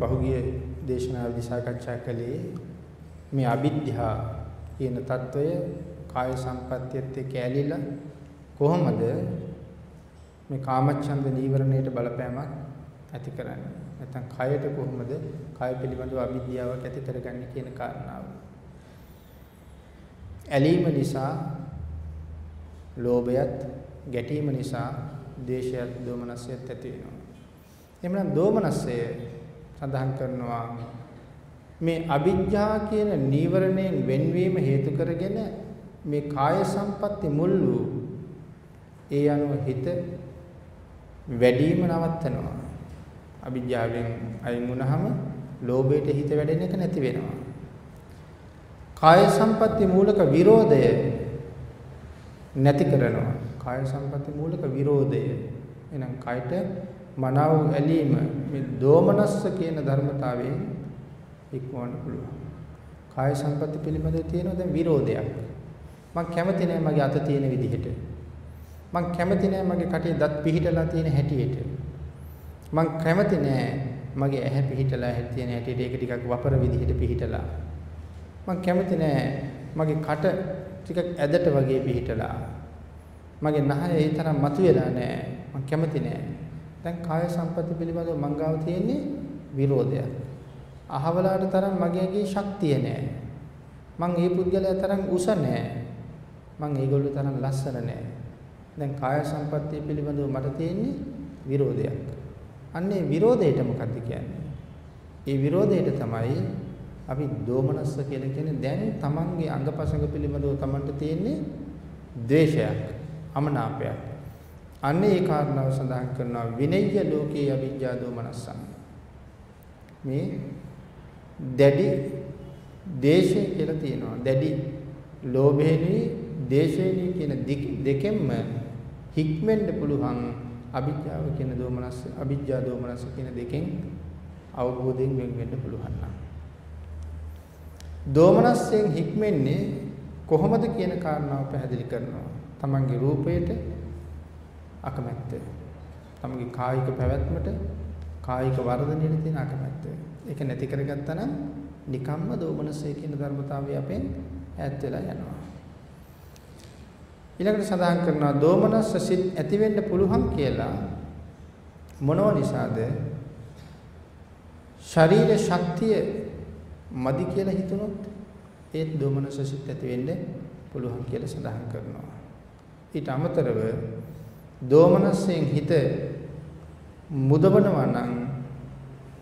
පහුගිය දේශනාවේදී සාකච්ඡා කළේ මේ අවිද්‍යා කියන తত্ত্বය කාය සම්පත්‍යයත් එක්ක ඇලිලා කොහොමද මේ කාමච්ඡන්ද නීවරණයට බලපෑමක් ඇති කරන්නේ නැත්නම් කයට කොහොමද කය පිළිබඳව අවිද්‍යාවක් ඇති කරගන්නේ කියන කාරණාව. ඇලීම නිසා ලෝභයත් ගැටීම නිසා ද්වේෂයත් දෝමනසයත් ඇති වෙනවා. එhmenan දෝමනසය සඳහන් කරනවා මේ අවිජ්ජා කියන නීවරණයෙන් වෙන්වීම හේතු කරගෙන මේ කාය සම්පatti මුල් වූ ඒ අනුව හිත වැඩිම නවත්තනවා. අවිජ්ජාවෙන් අයින් වුණාම ලෝභයට හිත වැඩෙන එක නැති වෙනවා. කාය සම්පatti මූලක විරෝධය නැති කරනවා. කාය සම්පatti මූලක විරෝධය. එහෙනම් කයට මනාව ඇලීම මේ දෝමනස්ස කියන ධර්මතාවයෙන් ඉක්මවන්න පුළුවන්. කාය සම්පatti පිළිබඳව තියෙන දැන් විරෝධයක්. මම කැමති නෑ මගේ අත තියෙන විදිහට. මම කැමති නෑ මගේ කටේ දත් පිහිටලා තියෙන හැටියට. මම කැමති නෑ මගේ ඇහැ පිහිටලා තියෙන හැටියට ඒක ටිකක් වපර විදිහට පිහිටලා. මම කැමති නෑ මගේ කට ටිකක් ඇදට වගේ පිහිටලා. මගේ නහය ඒ තරම් මතුවෙලා නෑ. මම කැමති නෑ. දැන් කාය සම්පatti පිළිබඳව මංගාව තියෙන්නේ විරෝධයක්. අහවලාට තරම් මගේගේ ශක්තිය නෑ. මං ඒ පුද්ගලයා තරම් උස නෑ. මං ඒගොල්ලෝ තරම් ලස්සන නෑ. දැන් කාය සම්පත්තිය පිළිබඳව මට තියෙන්නේ විරෝධයක්. අන්නේ විරෝධයට මොකද්ද කියන්නේ? ඒ විරෝධයට තමයි අපි දෝමනස්ස කියලා කියන්නේ දැන් Tamanගේ අංගපසංග පිළිබඳව Tamanට තියෙන්නේ ද්වේෂයක්, අමනාපයක්. අන්නේ ඒ කාරණාව සඳහන් කරනවා විනය්‍ය ලෝකේ අවිජ්ජා දෝමනස්සං. මේ දැඩි දේශය කියලා තියෙනවා. දැඩි ලෝභේනි දේශේනි කියන දෙකෙන්ම හික්මෙන්න පුළුවන් අවිජ්ජාව කියන දෝමනස්ස අවිජ්ජා දෝමනස්ස කියන දෙකෙන් අවබෝධයෙන් වෙන් වෙන්න පුළුවන් නම් දෝමනස්යෙන් හික්මෙන්නේ කොහොමද කියන කාරණාව පැහැදිලි කරනවා. තමන්ගේ රූපයට අකමැත්ත. තමන්ගේ කායික පැවැත්මට කායික වර්ධනයට තියෙන අකමැත්ත. ඒක නැති කරගත්තා නම් නිකම්ම දෝමනසය කියන ධර්මතාවය අපෙන් ඈත් වෙලා යනවා. ඊළඟට සඳහන් කරනවා දෝමනස්ස සිත් ඇති වෙන්න පුළුවන් කියලා මොනව නිසාද? ශරීර ශක්තිය මදි කියලා හිතනොත් ඒත් දෝමනස්ස සිත් ඇති වෙන්න පුළුවන් කියලා සඳහන් කරනවා. ඊට අමතරව දෝමනස්යෙන් හිත මුදවනවා නම්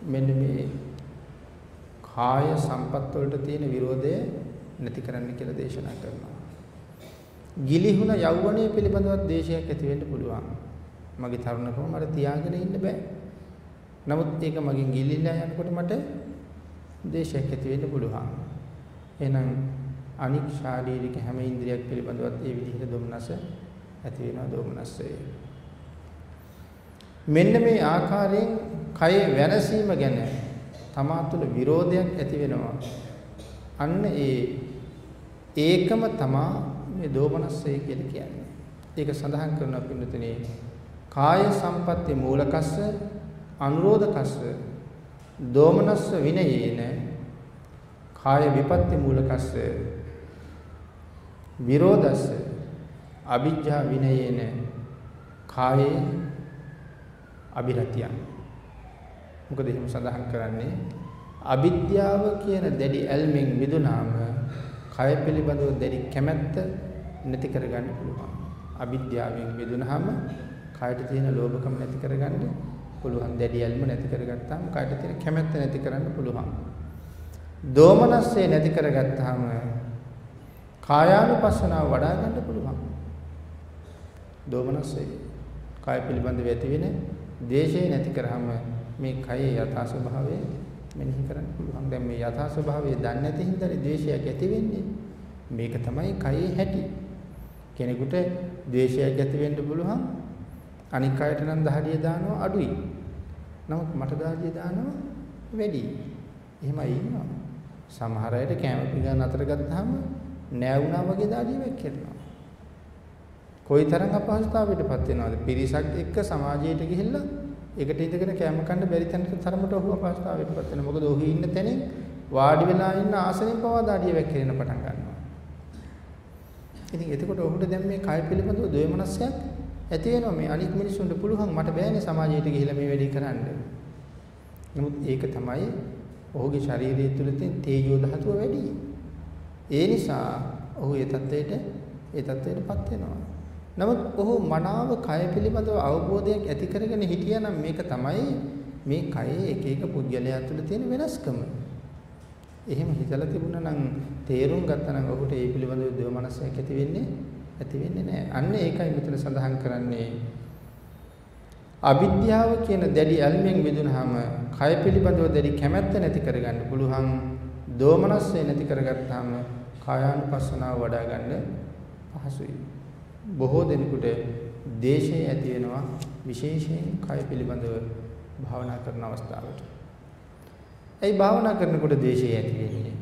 මෙන්න මේ කාය සම්පත් වලට තියෙන විරෝධය නැති කරන්න කියලා දේශනා කරනවා. ගිලිහුණ යෞවනයේ පිළිබඳව දේශයක් ඇති වෙන්න පුළුවන්. මගේ තරුණකම මට තියාගෙන ඉන්න බෑ. නමුත් ඒක මගෙන් ගිලිලා යනකොට මට දේශයක් ඇති වෙන්න පුළුවන්. එහෙනම් අනික් ශාරීරික හැම ඉන්ද්‍රියක් පිළිබඳවත් ඒ විදිහට දුම්නස ඇති වෙනවා දුම්නසය. මෙන්න මේ ආකාරයෙන් කය වෙනසීම ගැන තමා තුළ විරෝධයක් ඇති වෙනවා. අන්න ඒ ඒකම තමා මේ දෝමනස්සය කියලා කියන්නේ. ඒක සඳහන් කරනවා පින්නතනේ කාය සම්පatti මූලකස්ස අනුරෝධකස්ස දෝමනස්ස විනයේන කාය විපatti මූලකස්ස විරෝධස්ස අවිජ්ජා විනයේන කායේ අබිරතියන් මොකද එහෙම සඳහන් කරන්නේ අවිද්‍යාව කියන දැඩි ඇල්මෙන් මිදුනාම කය පිළිබඳව දැඩි කැමැත්ත නැති කරගන්න පුළුවන්. අවිද්‍යාවෙන් මිදුනහම කයට තියෙන ලෝභකම නැති කරගන්න පුළුවන්. දැඩි ඇල්ම නැති කරගත්තාම කයට තියෙන කැමැත්ත නැති කරන්න පුළුවන්. දෝමනස්සේ නැති කරගත්තාම කායානුපස්සනාව වඩා ගන්න පුළුවන්. දෝමනස්සේ කාය පිළිබඳව ඇති වෙන දේශය නැති කරාම මේ කයේ යථා ස්වභාවය මෙනෙහි කරන්න පුළුවන්. දැන් මේ යථා ස්වභාවය දන්නේ නැති හින්දානේ ද්වේෂයක් ඇති වෙන්නේ. මේක තමයි කයේ හැටි. කෙනෙකුට ද්වේෂයක් ඇති වෙන්න පුළුවන්. අනික් අයට නම් දහඩිය දානවා අඩුයි. නමුත් මට දහඩිය දානවා වැඩි. එහෙමයි ඉන්නවා. සමහර අයට කැම පිඟාන අතර ගත්තාම නෑ වුණා වගේ දහඩිය වෙක්කෙනවා. කොයිතරම් අපහසුතාවයකට පත් වෙනවද? පිරිසක් එක්ක සමාජයට ගිහිල්ලා ඒකට ඉඳගෙන කැම කන්න බැරි තැනට තරමට ඔහු අපහසුතාවයකට පත් වෙනවා. මොකද ඔහි ඉන්න තැනින් වාඩි වෙලා ඉන්න ආසනෙන් පවා දාඩිය වැක්කිරෙන පටන් ගන්නවා. ඉතින් එතකොට ඔහුට දැන් මේ කය පිළිබඳව දෙයමනස්සයක් ඇති වෙනවා. මේ අනිත් මිනිස්සුන්ට පුළුවන් මට බෑනේ සමාජයට ගිහිල්ලා මේ වැඩේ කරන්න. නමුත් ඒක තමයි ඔහුගේ ශාරීරිය තුළ තියෙන තේජෝ ධාතුව වැඩි. ඒ නිසා ඔහු ඒ தത്വයට ඒ தത്വයටපත් වෙනවා. නමුත් ඔහු මනාව කය පිළිබඳව අවබෝධයක් ඇති කරගෙන හිටියානම් මේක තමයි මේ කයේ එක එක පුද්ගලයා තුළ තියෙන වෙනස්කම. එහෙම හිතලා තිබුණා නම් තේරුම් ගත්තා නම් ඔහුට ඒ පිළිබඳව දෙව මනසක් ඇති වෙන්නේ ඇති වෙන්නේ නැහැ. අන්න ඒකයි මෙතන සඳහන් කරන්නේ. අවිද්‍යාව කියන දැඩි ඇල්මෙන් මිදුනහම කය පිළිබඳව දැඩි කැමැත්ත නැති කරගන්න පුළුවන්. දෝමනස්සේ නැති කරගත්තාම කායානුපස්සනාව වඩා ගන්න පහසුයි. බොහෝ දෙනෙකුට දේශය ඇති වෙනවා විශේෂයෙන් කය පිළිබඳව භාවනා කරන අවස්ථාවට. ඇයි භාවනා කරනකොට දේශය ඇති වෙන්නේ?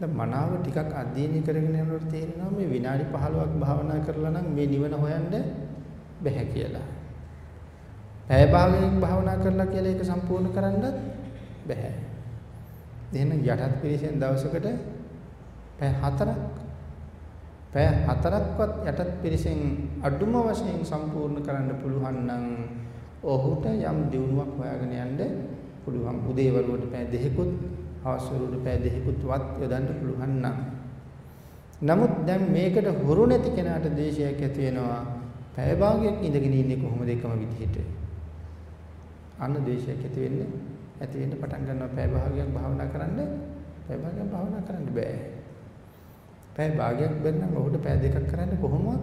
දැන් මනාව ටිකක් අධ්‍යයනය කරගෙන යනකොට තේරෙනවා මේ විනාඩි 15ක් භාවනා කරලා නම් මේ නිවන හොයන්න බැහැ කියලා. පැය භාගයක් භාවනා කරලා කියලා ඒක සම්පූර්ණ කරන්නත් බැහැ. එහෙනම් යටත් පිළිසෙන් දවසකට පැය 4ක් පැය 4ක්වත් යටත් පිළිසෙන් අඩුම වශයෙන් සම්පූර්ණ කරන්න පුළුවන් නම් ඔහුට යම් දියුණුවක් හොයාගෙන යන්න පුළුවන්. උදේ වරුවට පැය දෙකකුත් අවශ්‍යරුවට පෑ දෙකකුත් වත් යොදන්න පුළුවන් නම්. නමුත් දැන් මේකට හුරු නැති කෙනාට දේශයක් ඇති වෙනවා. පැය භාගයක් ඉඳගෙන ඉන්නේ කොහොමද එකම විදිහට? අන්න දේශයක් ඇති වෙන්නේ ඇති වෙන්න පටන් ගන්නවා. පැය භාගයක් භාවනා කරන්න පැය භාගයක් භාවනා කරන්න බෑ. පැය භාගයක් බැන්නම් ඔහුට පැය දෙකක් කරන්න කොහොමවත්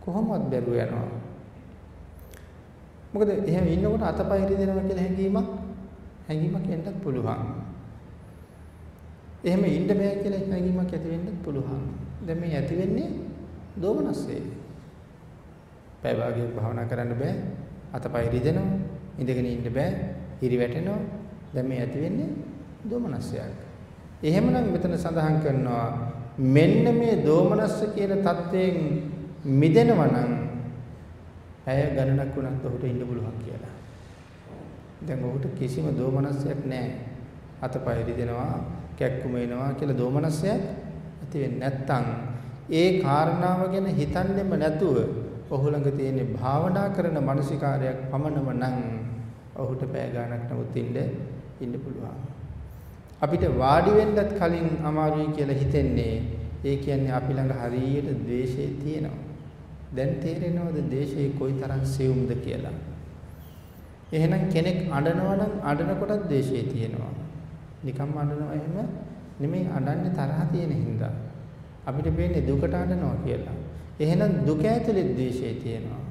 කොහොමවත් බැරුව යනවා මොකද එහෙම ඉන්නකොට අතපය රිදෙනවා කියලා හැඟීමක් හැඟීමක් එන්නත් පුළුවන් එහෙම ඉන්න බෑ කියලා හැඟීමක් ඇති වෙන්නත් පුළුවන්. දැන් මේ ඇති වෙන්නේ දෝමනස්සේ. පැය භාගයක් භාවනා කරන්න බෑ. අතපය රිදෙනවා. ඉඳගෙන ඉන්න බෑ. හිරි වැටෙනවා. දැන් මේ ඇති වෙන්නේ දෝමනස්සයක්. එහෙමනම් මෙතන සඳහන් කරනවා මෙන්න මේ දෝමනස්ස කියන தත්වයෙන් මිදෙනවා නම් ඇය ගණනක් වුණත් ඔහුට ඉන්න පුළුවන් කියලා. දැන් ඔහුට කිසිම දෝමනස්සයක් නැහැ. අතපය රිදෙනවා කැක්කුම එනවා කියලා දෝමනස්සයක් ඇති වෙන්නේ නැත්තම් ඒ කාරණාව ගැන හිතන්නෙම නැතුව ඔහු ළඟ තියෙන භාවනා කරන මානසිකාරයක් පමණම නම් ඔහුට පෑ ගන්නක් නමුත් ඉන්න ඉන්න පුළුවන්. අපිට වාඩි වෙන්නත් කලින් අමාරුයි කියලා හිතෙන්නේ ඒ කියන්නේ අපි ළඟ හරියට ද්වේෂය තියෙනවා. දැන් තේරෙනවද ද්වේෂය කොයිතරම් සියුම්ද කියලා? එහෙනම් කෙනෙක් අඬනවා නම් අඬන කොටත් ද්වේෂය තියෙනවා. නිකම්ම අඬනවා එහෙම නෙමෙයි අඬන්නේ තරහ තියෙන හින්දා. අපිට පේන්නේ දුකට අඬනවා කියලා. එහෙනම් දුක ඇතුලේ ද්වේෂය තියෙනවා.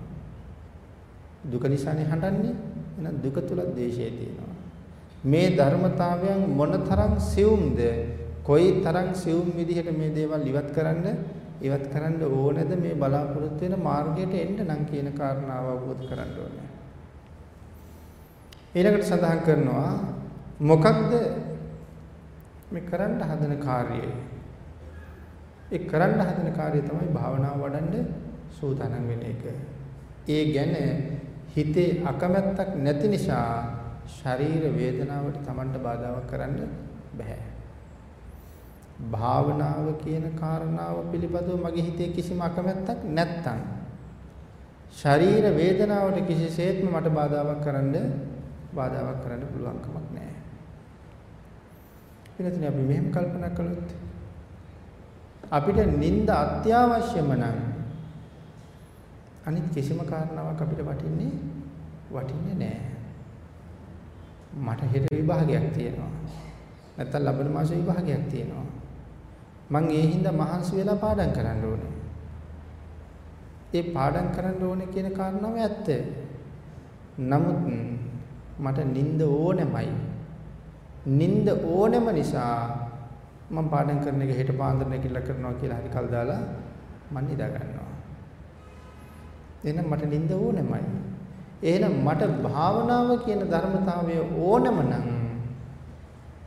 දුක නිසානේ හඬන්නේ. එහෙනම් දුක තුල ද්වේෂය තියෙනවා. මේ ධර්මතාවයන් මොනතරම් සියුම්ද? කොයි තරම් සියුම් විදිහට මේ දේවල් ඉවත් කරන්න ඉවත් කරන්න ඕනද මේ බලාපොරොත්තු වෙන මාර්ගයට එන්න නම් කියන කාරණාව අවබෝධ කරගන්න ඕනේ. ඊළඟට සඳහන් කරනවා මොකක්ද මේ කරන්න හදන කාර්යය. ඒ කරන්න හදන කාර්යය තමයි භාවනාව වඩන්න සූදානම් වෙන එක. ඒ ගැන හිතේ අකමැත්තක් නැති නිසා ශරීර වේදනාවට Tamanට බාධාවක් කරන්න බෑ. භාවනාව කියන කාරණාව පිළිබඳව මගේ හිතේ කිසිම අකමැත්තක් නැත්තම් ශරීර වේදනාවට කිසිසේත්ම මට බාධාවක් කරන්න බාධාවක් කරන්න පුළුවන් කමක් නැහැ. එනතන අපි මෙහෙම කල්පනා කළොත් අපිට නිନ୍ଦ අත්‍යවශ්‍යම නම් අනිත් කිසිම කාරණාවක් අපිට වටින්නේ වටින්නේ නැහැ. මට හෙට විභාගයක් තියෙනවා. නැත්තම් ලබන මාස විභාගයක් තියෙනවා. මං ඒ හින්දා මහන්සි වෙලා පාඩම් කරන්න ඕනේ. ඒ පාඩම් කරන්න ඕනේ කියන කාරණාව ඇත්ත. නමුත් මට නිින්ද ඕනෙමයි. නිින්ද ඕනෙම නිසා මම පාඩම් කරන එක හෙට පාන්දර නැගිටලා කරනවා කියලා හරි කල් දාලා මම නිදා ගන්නවා. එහෙනම් මට නිින්ද ඕනෙමයි. එහෙනම් මට භාවනාව කියන ධර්මතාවය ඕනම නම්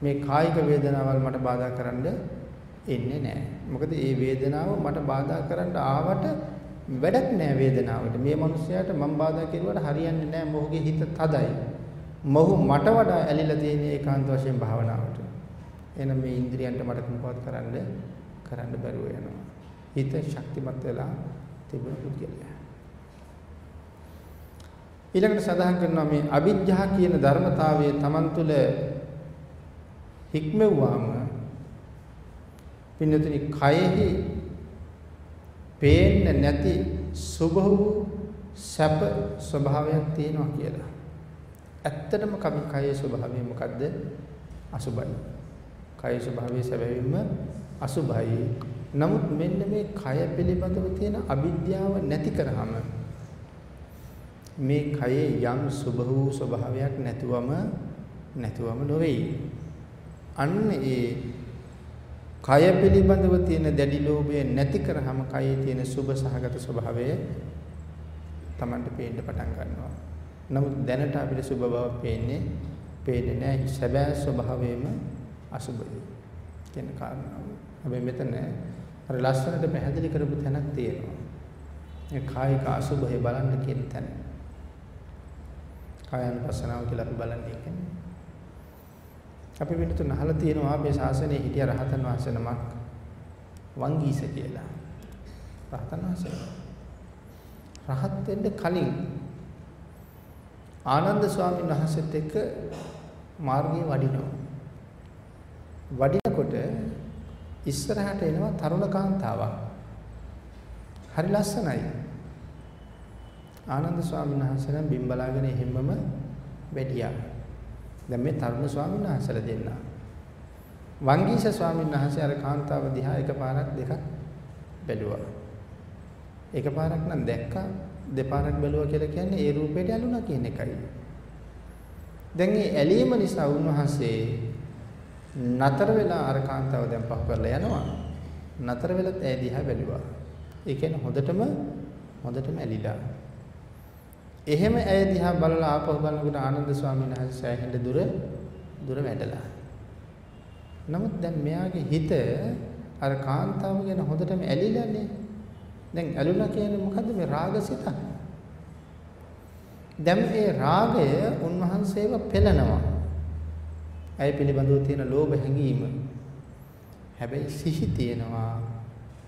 මේ කායික වේදනාවල් මට බාධා කරන්න එන්නේ නැහැ. මොකද මේ වේදනාව මට බාධා කරන්න ආවට වැඩක් නෑ වේදනාවට. මේ මිනිස්යාට මම බාධා කෙරුවට හරියන්නේ නෑ මොහුගේ හිත තදයි. මොහු මට වඩා ඇලිලා තියෙන ඒකාන්ත වශයෙන් භාවනාවට. එහෙනම් මේ ඉන්ද්‍රියන්ට මට මොකවත් කරන්න කරන්න බැරුව යනවා. හිත ශක්තිමත් වෙලා තිබුණු පුද්ගලයා. ඊළඟට සඳහන් කරනවා මේ අවිජ්ජා කියන ධර්මතාවය Taman තුල හික්මෙව්වාම පින්නතුනි කයෙහි පේන්නේ නැති සුභ වූ සැප ස්වභාවයක් තියෙනවා කියලා. ඇත්තටම කම කයේ ස්වභාවය මොකද්ද? අසුභයි. කයේ ස්වභාවය සැබවින්ම අසුභයි. නමුත් මෙන්න මේ කය පිළිබඳව තියෙන අවිද්‍යාව නැති කරාම මේ කයේ යම් සුභ වූ ස්වභාවයක් නැතුවම නැතුවම නොවේයි. අන්න ඒ කය පිළිබඳව තියෙන දැඩි ලෝභය නැති කරාම කයේ තියෙන සුභ සහගත ස්වභාවය Tamanට පේන්න පටන් ගන්නවා. නමුත් දැනට අපිට සුභ බව පේන්නේ පේන්නේ නැහැ. සැබෑ ස්වභාවයම අසුභයි කියන කාරණාව. හැබැයි මෙතන අර ලස්සනට පැහැදිලි කරපු තැනක් තියෙනවා. ඒ කායික අසුභය බලන්න කියන තැන. කායानुපස්සනාව කියලා අපි බලන්නේ කියන්නේ. අපි වෙනතුන් අහලා තියෙනවා මේ ශාසනයේ හිටිය රහතන් වහන්සේ නමක් වංගීස කියලා. රහතන් වහන්සේ. රහත් වෙන්න කලින් ආනන්ද ස්වාමීන් වහන්සේත් එක්ක මාර්ගයේ වඩිනවා. වඩිනකොට ඉස්සරහට එනවා තරුණ කාන්තාවක්. හරි ලස්සනයි. ආනන්ද ස්වාමීන් වහන්සේ නම් බිම් බලාගෙන එහෙම්මම වැඩියා. දැන් මේ තරුණ ස්වාමීන් වහන්සේලා දෙන්න. වංගීස ස්වාමීන් වහන්සේ අර කාන්තාව දිහා එකපාරක් දෙකක් බැලුවා. එකපාරක් නම් දැක්කා දෙපාරක් බැලුවා කියලා කියන්නේ ඒ රූපයට ඇලුනා කියන එකයි. දැන් මේ ඇලීම නිසා උන්වහන්සේ නතර වෙලා අර කාන්තාව දැන් පහ කරලා යනවා. නතර වෙලත් ඇය දිහා බැලුවා. ඒ කියන්නේ හොඳටම හොඳටම ඇලිලා. එහෙම ඇය දිහා බලලා ආපහු බලනකොට ආනන්ද ස්වාමීන් වහන්සේ සෑහෙන දුර දුර වැඩලා. නමුත් දැන් මෙයාගේ හිත අර කාන්තාව ගැන හොඳටම ඇලිලානේ. දැන් ඇලුනා කියන්නේ මොකද්ද මේ රාගසිත? දැන් මේ රාගය උන්වහන්සේව පෙළනවා. ඇය පිළිබඳව තියෙන ලෝභ හැඟීම. හැබැයි සිහි තියෙනවා.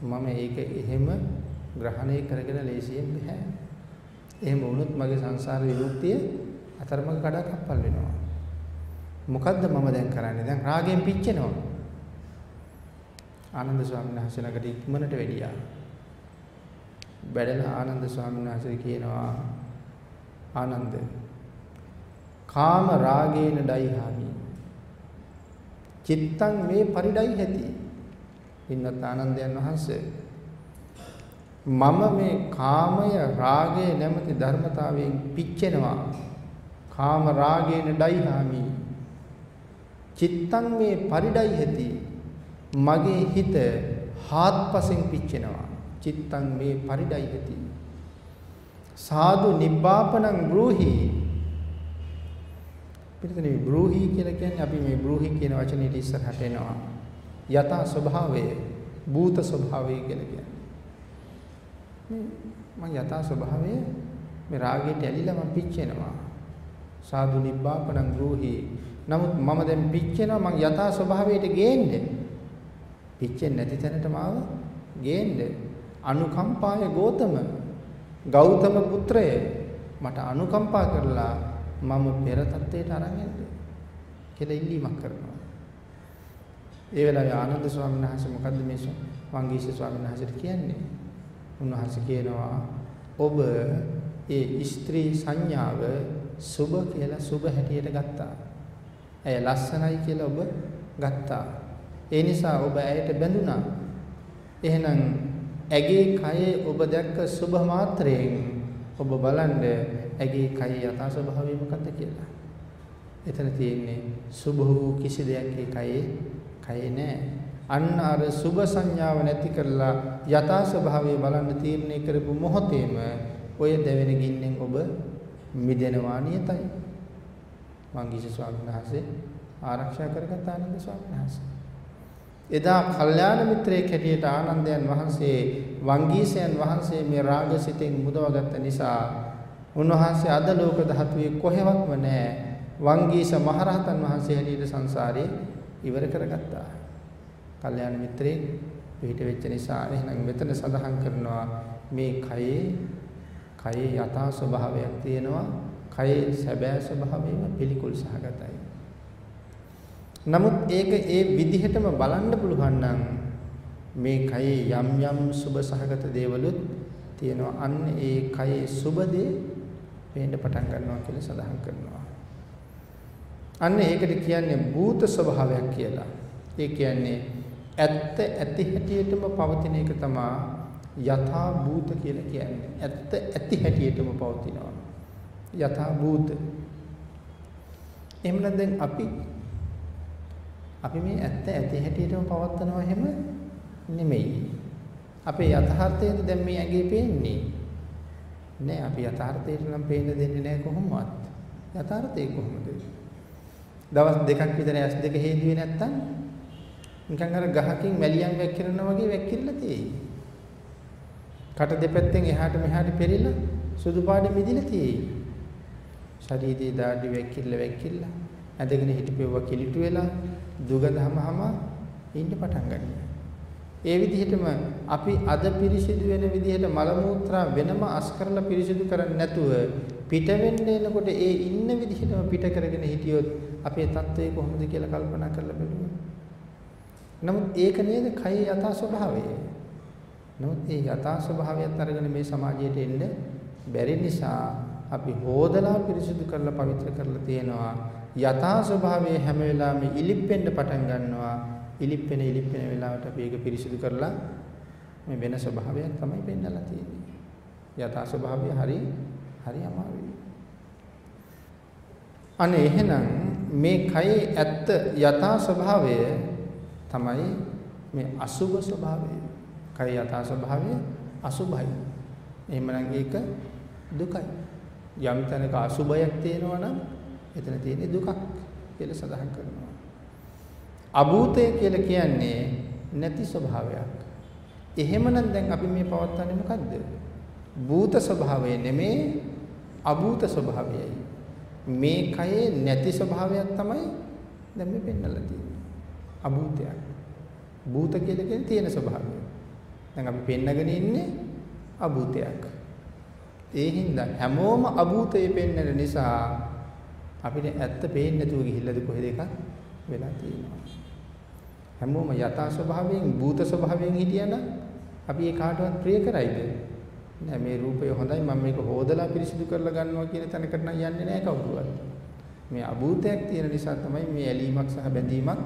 මම ඒක එහෙම ග්‍රහණය කරගෙන ලේසියෙන් බෑ. එහෙම වුණොත් මගේ සංසාර විමුක්තිය අතරමඟ කඩා කප්පල් වෙනවා. මොකද්ද මම දැන් කරන්නේ? දැන් රාගයෙන් පිච්චෙනවා. ආනන්ද ස්වාමීන් වහන්සේ ළඟට ඉක්මනට වැඩියා. බැලලා ආනන්ද ස්වාමීන් වහන්සේ කියනවා ආනන්ද කාම රාගේන ඩයිහාමි චිත්තං මේ පරිඩයි ඇති ඉන්නත් ආනන්දයන් වහන්සේ මම මේ කාමය රාගය නැමැති ධර්මතාවයෙන් පිච්චෙනවා. කාම රාගේන ඩයිහාමි චිත්තං මේ පරිඩයි ඇති මගේ හිත හාත්පසින් පිච්චෙනවා. චිත්තං මේ පරිඩයිහති සාදු නිබ්බාපණං බ්‍රූහි. පිළිතනේ බ්‍රූහි කියලා කියන්නේ අපි මේ බ්‍රූහි කියන වචනේට ඉස්සරහට එනවා. යථා ස්වභාවය භූත ස්වභාවය කියලා කියන්නේ. මම යථා ස්වභාවය මේ රාගයට ඇලිලා මම පිච්චෙනවා. සාදු නිබ්බාපණං බ්‍රූහි නමුත් මම දැන් පිච්චෙනවා මං යථා ස්වභාවයට ගේන්නේ. පිච්චෙන්නේ නැති තැනට මාව ගේන්නේ. අනුකම්පාය ගෝතම. ගෞතම පුත්‍රය. මට අනුකම්පා කරලා මම පෙර තත්ත්වයට අරන් යන්න කියලා ඉල්ලීමක් කරනවා. ඒ වෙලාවේ ආනන්ද ස්වාමීන් වහන්සේ මොකද්ද මේ වංගීස ස්වාමීන් වහන්සේට කියන්නේ? උන්වහන්සේ කියනවා ඔබ ඒ ස්ත්‍රී සංඥාව සුබ කියලා සුබ හැටියට ගත්තා. ඇය ලස්සනයි කියලා ඔබ ගත්තා. ඒ නිසා ඔබ ඇයට බැඳුනා. එහෙනම් ඇගේ කයේ ඔබ දැක්ක සුභ මාත්‍රයෙන් ඔබ බලන්න ඇගේ කයේ යථා ස්වභාවය මොකක්ද කියලා. එතන තියෙන්නේ සුභ වූ කිසි දෙයක් ඒ කයේ කයේ නැහැ. අන්න අර සුභ සංඥාව නැති කරලා යථා ස්වභාවය බලන්න තීරණය කරපු මොහොතේම ඔය දෙවෙන ගින්නෙන් ඔබ මිදෙනවා නියතයි. මංගීස ස්වාමීන් වහන්සේ ආරක්ෂා කරගත් ආනන්ද ස්වාමීන් වහන්සේ. එදා කල්යාණ මිත්‍රයෙක් හැටියට ආනන්දයන් වහන්සේ වංගීසයන් වහන්සේ මේ රාගසිතෙන් මුදවගත්ත නිසා උන්වහන්සේ අද ලෝක ධාතුවේ කොහෙවත්ම නැහැ. වංගීස මහරහතන් වහන්සේ හැටියට සංසාරේ ඉවර කරගත්තා. කල්යාණ මිත්‍රයෙක් පිට වෙච්ච නිසා එහෙනම් මෙතන සඳහන් කරනවා මේ කයේ කයේ යථා ස්වභාවයක් තියෙනවා. කයේ සැබෑ ස්වභාවයම පිළිකුල් සහගතයි. නමුත් ඒක ඒ විදිහටම බලන්න පුළුවන් නම් මේ කයේ යම් යම් සුබ සහගත දේවලුත් තියෙනවා. අන්න ඒ කයේ සුබ දේ පේන්න පටන් ගන්නවා කියලා සඳහන් කරනවා. අන්න ඒකට කියන්නේ භූත ස්වභාවයක් කියලා. ඒ කියන්නේ ඇත්ත ඇති හැටියටම පවතින එක තමයි යථා භූත කියලා කියන්නේ. ඇත්ත ඇති හැටියටම පවතිනවා. යථා භූත. එහෙනම් දැන් අපි අපි මේ ඇත්ත ඇති හැටියටම පවත්නවා එහෙම නෙමෙයි. අපේ යථාර්ථයද දැන් මේ ඇඟේ පේන්නේ. නෑ අපි යථාර්ථයට නම් පේන්න දෙන්නේ නෑ කොහොමවත්. යථාර්ථය කොහොමද? දවස් දෙකක් විතර ඇස් දෙක හේදුවේ නැත්තම් නිකන් අර ගහකින් මැලියන් වැක්කිරනවා වගේ වැක්කිරලා තියෙයි. කට දෙපැත්තෙන් එහාට මෙහාට පෙරිලා සුදු පාට මිදිලා තියෙයි. ශරීරයේ දාඩි වැක්කිරලා වැක්කිරලා ඇදගෙන හිටපෙවුවා කිලිටු වෙලා දුගඳමහම ඉන්න පටන් ගන්නවා. ඒ විදිහටම අපි අද පිරිසිදු වෙන විදිහට මල මූත්‍රා වෙනම අස් කරලා පිරිසිදු කරන්නේ නැතුව පිට වෙන්න එනකොට ඒ ඉන්න විදිහටම පිට කරගෙන හිටියොත් අපේ தත්ත්වය කොහොමද කියලා කල්පනා කරලා බලමු. නමුත් ඒක නේද කයේ යථා ස්වභාවය. නමුත් ඒ යථා ස්වභාවයත් අරගෙන මේ සමාජයට එන්න බැරි නිසා අපි හොදලා පිරිසිදු කරලා පවිත්‍ර කරලා තියෙනවා. යථා ස්වභාවය හැම වෙලාවෙම ඉලිප්පෙන්න පටන් ගන්නවා. ඉලිප්පෙන ඉලිප්පෙන වෙලාවට අපි ඒක පිරිසිදු කරලා මේ වෙන ස්වභාවයක් තමයි පෙන්නලා තියෙන්නේ. යථා ස්වභාවය හරි හරි අමාරුයි. අනේ එහෙනම් මේ කයේ ඇත්ත යථා ස්වභාවය තමයි මේ අසුභ ස්වභාවය. කය යථා ස්වභාවය අසුභයි. එහෙමනම් ඒක දුකයි. යම් තැනක අසුභයක් තියෙනවා නම් එතන තියෙන්නේ දුකක් කියලා සඳහන් කරනවා. අභූතය කියලා කියන්නේ නැති ස්වභාවයක්. එහෙමනම් දැන් අපි මේ පවත්න්නේ මොකද්ද? භූත ස්වභාවය නෙමේ අභූත ස්වභාවයයි. මේ කයේ නැති ස්වභාවයක් තමයි දැන් මේ පෙන්වලා තියෙන්නේ. අභූතයක්. භූත කියලා කියන්නේ තියෙන ස්වභාවය. දැන් අපි පෙන්නගෙන ඉන්නේ අභූතයක්. ඒ හින්දා හැමෝම අභූතය පෙන්වන නිසා අපිට ඇත්ත පේන්නේ නැතුව ගිහිල්ලාද කොහෙද එකක් වෙලා තියෙනවා. හැමෝම යථා ස්වභාවයෙන් භූත ස්වභාවයෙන් හිටියනම් අපි ඒ කාටවත් ප්‍රිය කරයිද? නෑ මේ රූපය හොඳයි මම මේක හොදලා පිරිසිදු කරලා ගන්නවා කියන තැනකට නම් යන්නේ නෑ කවුරුවත්. මේ අභූතයක් තියෙන නිසා තමයි මේ ඇලීමක් සහ බැඳීමක්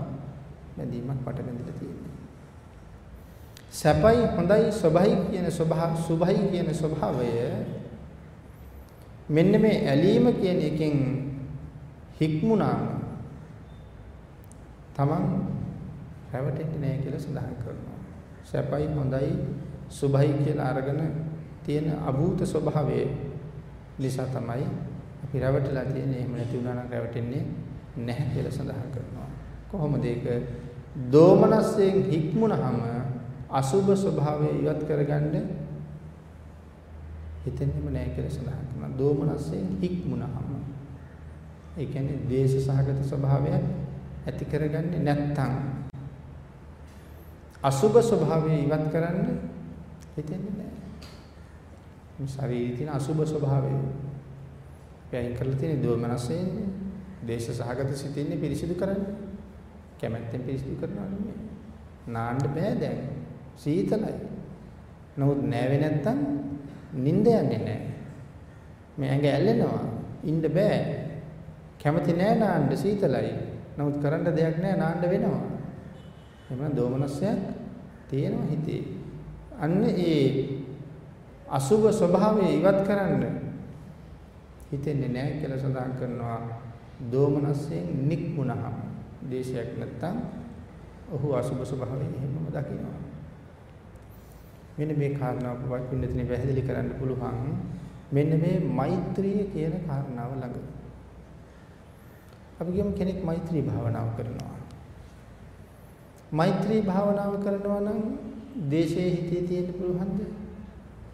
බැඳීමක් පට බැඳලා තියෙන්නේ. සැපයි හොඳයි සබයි කියන ස්වභාව සුභයි කියන ස්වභාවය මෙන්න මේ ඇලීම කියන එකෙන් හික්මුණාම තමන් රැවටෙන්නේ නැහැ කියලා සඳහන් කරනවා. සැපයි හොඳයි සුභයි කියලා අරගෙන තියෙන අභූත ස්වභාවය නිසා තමයි අපි රැවටලා තියෙන්නේ. එහෙම නැති වුණා නම් රැවටෙන්නේ නැහැ කියලා සඳහන් කරනවා. කොහොමද ඒක? දෝමනස්යෙන් හික්මුණාම අසුභ ස්වභාවය ඉවත් කරගන්න හිතෙන්නේම නැහැ කියලා සඳහන් කරනවා. දෝමනස්යෙන් හික්මුණාම ඒ කියන්නේ දේශ සහගත ස්වභාවය ඇති කරගන්නේ නැත්නම් අසුබ ස්වභාවය ඉවත් කරන්න හිතෙන්නේ නැහැ. මේ ශරීරයේ තියෙන අසුබ ස්වභාවය පැයින් කරලා තියෙන දෝමනසයෙන් දේශ සහගත සිතින්නේ පිරිසිදු කරන්න. කැමැත්තෙන් පිරිසිදු කරනවා නෙමෙයි. නාන්න බෑ දැන්. සීතලයි. නමුත් නෑවේ නැත්තම් නිින්ද යන්නේ නැහැ. මේ ඇඟ ඇල්ලෙනවා. ඉන්න බෑ. කැමති නෑ නාන්න සීතලයි. නමුත් කරන්න දෙයක් නෑ නාන්න වෙනවා. එහෙනම් දෝමනස්යක් තියෙනවා හිතේ. අන්න ඒ අසුභ ස්වභාවය ඉවත් කරන්න හිතෙන්නේ නැහැ කියලා සඳහන් කරනවා. දෝමනස්යෙන් නික්මුණහම දේශයක් නැත්තම් ඔහු අසුභ ස්වභාවය එහෙමම දකිනවා. මෙන්න මේ කාරණාව පින්නතිනේ පැහැදිලි කරන්න පුළුවන්. මෙන්න මේ මෛත්‍රිය කියන කාරණාව ළඟ. අපි කියමු කෙනෙක් මෛත්‍රී භාවනාව කරනවා. මෛත්‍රී භාවනාව කරනවා නම් දේශයේ හිතේ තියෙන්න පුළුවන්ද?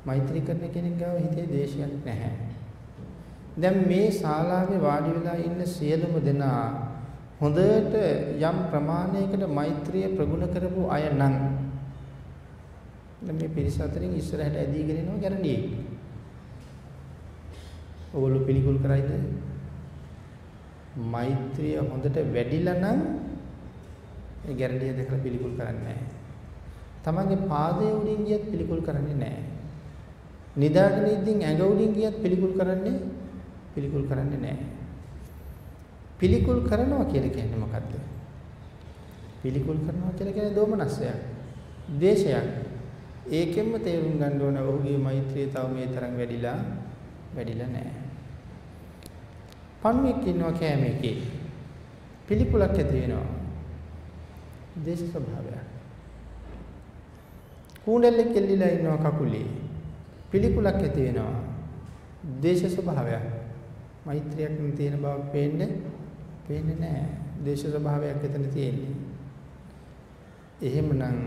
මෛත්‍රී කරන කෙනෙක් ගාව හිතේ දේශයක් නැහැ. දැන් මේ ශාලාවේ වාඩි වෙලා ඉන්න සියලුම දෙනා හොඳට යම් ප්‍රමාණයකට මෛත්‍රිය ප්‍රගුණ කරපු අය නම් දැන් මේ පිරිස අතරින් ඉස්සරහට ඇදීගෙන යනවා ගැරන්ඩියේ. ඕගොල්ලෝ පිළිකුල් කරයිද? මෛත්‍රිය හොඳට වැඩිලා නම් ඒ ගැරන්ඩිය දැකලා පිළිකුල් කරන්නේ නැහැ. තමන්ගේ පාදයේ උඩින් ගියත් පිළිකුල් කරන්නේ නැහැ. නිදාගෙන ඉඳින් ඇඟ උඩින් ගියත් පිළිකුල් කරන්නේ පිළිකුල් කරන්නේ නැහැ. පිළිකුල් කරනවා කියලා කියන්නේ මොකද්ද? පිළිකුල් කරනවා කියලා කියන්නේ දෝමනස්සයක්. ද්වේෂයක්. ඒකෙන්ම තේරුම් ගන්න ඕන ඔහුගේ මෛත්‍රිය තව මේ තරම් වැඩිලා වැඩිලා නැහැ. පණුවෙක් ඉන්නවා කෑමේකේ. පිළිකුලක් ඇති වෙනවා. දේශ ස්වභාවය. කූඩෙල්ලෙක් එල්ලිලා ඉන්නවා කකුලේ. පිළිකුලක් ඇති වෙනවා. දේශ ස්වභාවය. මෛත්‍රියක් තියෙන බවක් පේන්නේ පේන්නේ නැහැ. දේශ ස්වභාවයක් එතන තියෙන්නේ. එහෙමනම්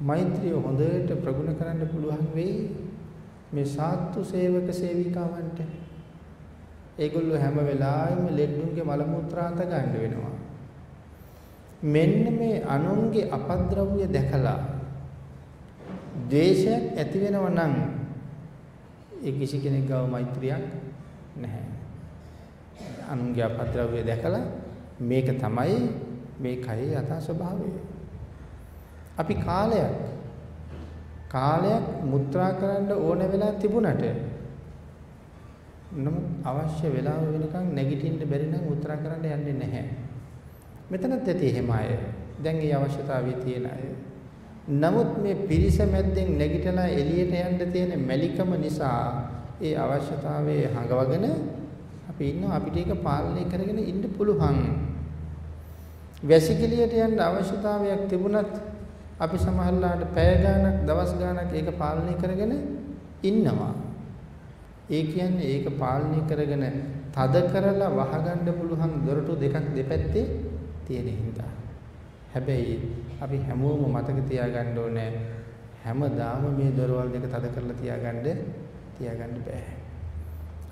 මෛත්‍රිය හොඳට ප්‍රගුණ කරන්න පුළුවන් වෙයි මේ සාත්තු සේවක සේවිකාවන්ට. ඒගොල්ලෝ හැම වෙලාවෙම ලෙඩුන්ගේ මල මුත්‍රාත ගන්න වෙනවා. මෙන්න මේ අනුන්ගේ අපද්‍රව්‍ය දැකලා ද්වේෂයක් ඇති වෙනව නම් ඒ කිසි කෙනෙක් ගාව මෛත්‍රියක් නැහැ. අනුන්ගේ අපද්‍රව්‍ය දැකලා මේක තමයි මේ කයේ යථා ස්වභාවය. අපි කාලයක් කාලයක් මුත්‍රා කරන්න ඕන වෙලා තිබුණට නමුත් අවශ්‍ය වෙලාව වෙනකන් නැගිටින්න බැරි නම් මුත්‍රා කරන්න යන්නේ නැහැ. මෙතනත් ඇති එහෙම අය. දැන් ඒ අවශ්‍යතාවය තියෙන අය. නමුත් මේ පිරිස මැද්දෙන් නැගිටලා එළියට යන්න තියෙන මැලිකම නිසා ඒ අවශ්‍යතාවයේ හඟවගෙන අපි ඉන්නවා අපිට ඒක පාලනය කරගෙන ඉන්න පුළුවන්. වැසිකිළියට යන්න අවශ්‍යතාවයක් තිබුණත් අපි සමහරලාට පැය ගාණක් දවස් ගාණක් ඒක පාලනය කරගෙන ඉන්නවා. ඒ කියන්නේ ඒක පාලනය කරගෙන තද කරලා වහගන්න පුළුවන් දොරටු දෙකක් දෙපැත්තේ තියෙන හින්දා. හැබැයි අපි හැමෝම මතක තියාගන්න ඕනේ හැමදාම මේ දොරවල් දෙක තද කරලා තියාගන්න තියාගන්න බෑ.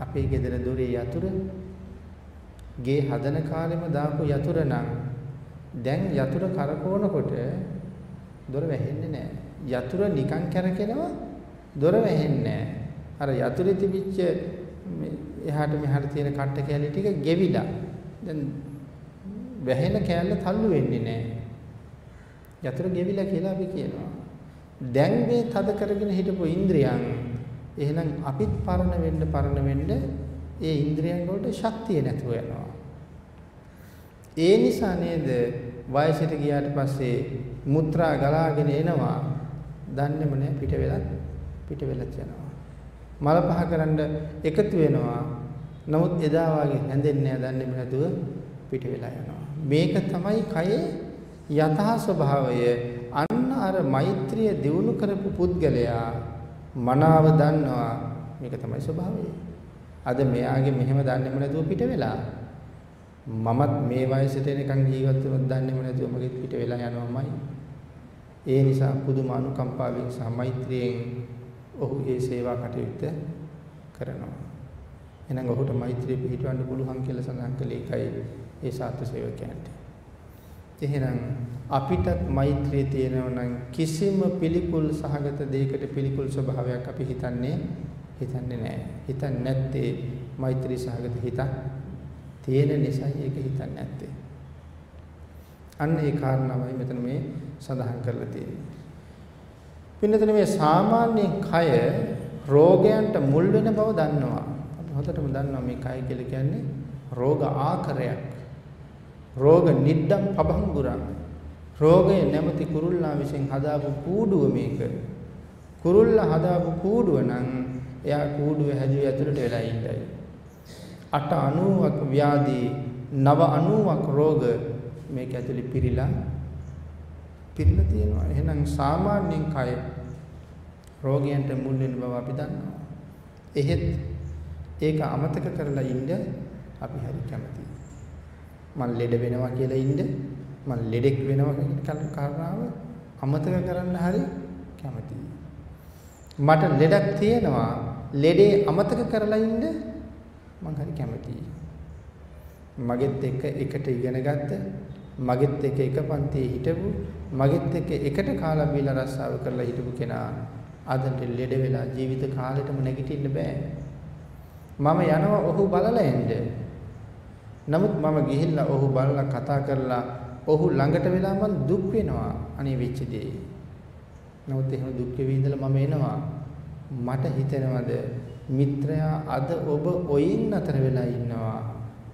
අපේ ගෙදර දොරේ යතුරු ගේ හදන කාලෙම දාපු යතුරු නම් දැන් යතුරු කරකවනකොට දොර වැහෙන්නේ නැහැ. යතුරු නිකන් කැරකෙනවා දොර වැහෙන්නේ නැහැ. අර යතුරේ තිබිච්ච එහාට මෙහාට තියෙන කට්ට කැලි ටික ගෙවිලා. දැන් වැහෙන කැලල තල්ලු වෙන්නේ නැහැ. යතුරු ගෙවිලා කියලා අපි කියනවා. දැන් මේ තද කරගෙන හිටපු ඉන්ද්‍රියන් එහෙනම් අපිත් පරණ වෙන්න පරණ වෙන්න ඒ ඉන්ද්‍රියන් වලට ශක්තිය නැතුව යනවා. ඒ නිසා නේද වයසට ගියාට පස්සේ මුත්‍රා ගලාගෙන එනවා. දන්නේම නැහැ පිට වෙලත් පිට වෙලත් යනවා. මල පහ කරන්න එකතු වෙනවා. නමුත් එදා වාගේ හැඳෙන්නේ නැහැ දන්නේම නැතුව පිට වෙලා යනවා. මේක තමයි කයේ යථා ස්වභාවය. අන්න අර මෛත්‍රිය දිනු කරපු පුද්ගලයා මනාව දන්නවා මේක තමයි ස්වභාවය. අද මෙයාගේ මෙහෙම දන්නේම නැතුව පිට වෙලා මමත් මේ වයසට එනකන් ජීවත් වුණොත් දන්නේම නැතුව මගෙත් පිට වෙලා යනවාමයි. ඒ නිසා පුදුම අනුකම්පාවෙන් සහ මෛත්‍රියෙන් ඔහු ඒ සේවා කටයුත්ත කරනවා. එහෙනම් ඔහුට මෛත්‍රිය පිහිටවන්න පුළුවන් කියලා සඳහන් කළේ ඒකයි ඒ සාත්‍ය සේවකයන්ට. එහෙනම් අපිටත් මෛත්‍රිය තියෙනවා නම් කිසිම පිළිකුල් සහගත දෙයකට පිළිකුල් ස්වභාවයක් අපි හිතන්නේ හිතන්නේ නැහැ. හිතන්නේ නැත්තේ මෛත්‍රී සහගත හිතක් තියෙන නිසා ඒක හිතන්නේ නැත්තේ. අන්න ඒ කාරණාවයි මෙතන මේ සඳහන් කරලා තියෙන්නේ. පින්නතන මේ සාමාන්‍ය කය රෝගයන්ට මුල් වෙන බව දන්නවා. අපි හොඳටම දන්නවා මේ කය කියලා කියන්නේ රෝග ආකාරයක්. රෝග නිද්දම් පබංගුරං. රෝගය නැමැති කුරුල්ලා විසින් හදාපු කූඩුව මේක. කුරුල්ලා හදාපු කූඩුව නම් එයා කූඩුව හැදුවේ ඇතුළට වෙලා ඉන්නයි. 890ක් ව්‍යාධි 990ක් රෝග මේක ඇතුලේ පිරීලා පිරීලා තියෙනවා. එහෙනම් සාමාන්‍යයෙන් කය රෝගයන්ට මුල් වෙන බව අපි දන්නවා. එහෙත් ඒක අමතක කරලා ඉන්න අපි හරි කැමතියි. මම ලෙඩ වෙනවා කියලා ඉන්න මම ලෙඩෙක් වෙනවා කියන කාරණාව අමතක කරන්න හරි කැමතියි. මට ලෙඩක් තියෙනවා ලෙඩේ අමතක කරලා ඉන්න මම හරි කැමතියි. මගෙත් එක්ක එකට ඉගෙන ගත්ත මගෙත් එක්ක එක පන්තියේ හිටපු මගෙත් එක්ක එකට කාලා බීලා රස්සාව කරලා හිටපු කෙනා අදට ලෙඩ වෙලා ජීවිත කාලෙටම නැගිටින්න බෑ. මම යනවා ඔහු බලලා එන්න. නමුත් මම ගිහිල්ලා ඔහු බලලා කතා කරලා ඔහු ළඟට වෙලා මම දුක් වෙනවා අනේ වෙච්ච දේ. නමුත් එහෙම දුක් වෙවි ඉඳලා මම එනවා. මට හිතෙනවද මිත්‍රයා අද ඔබ ඔයින් අතර වෙලා ඉන්නවා.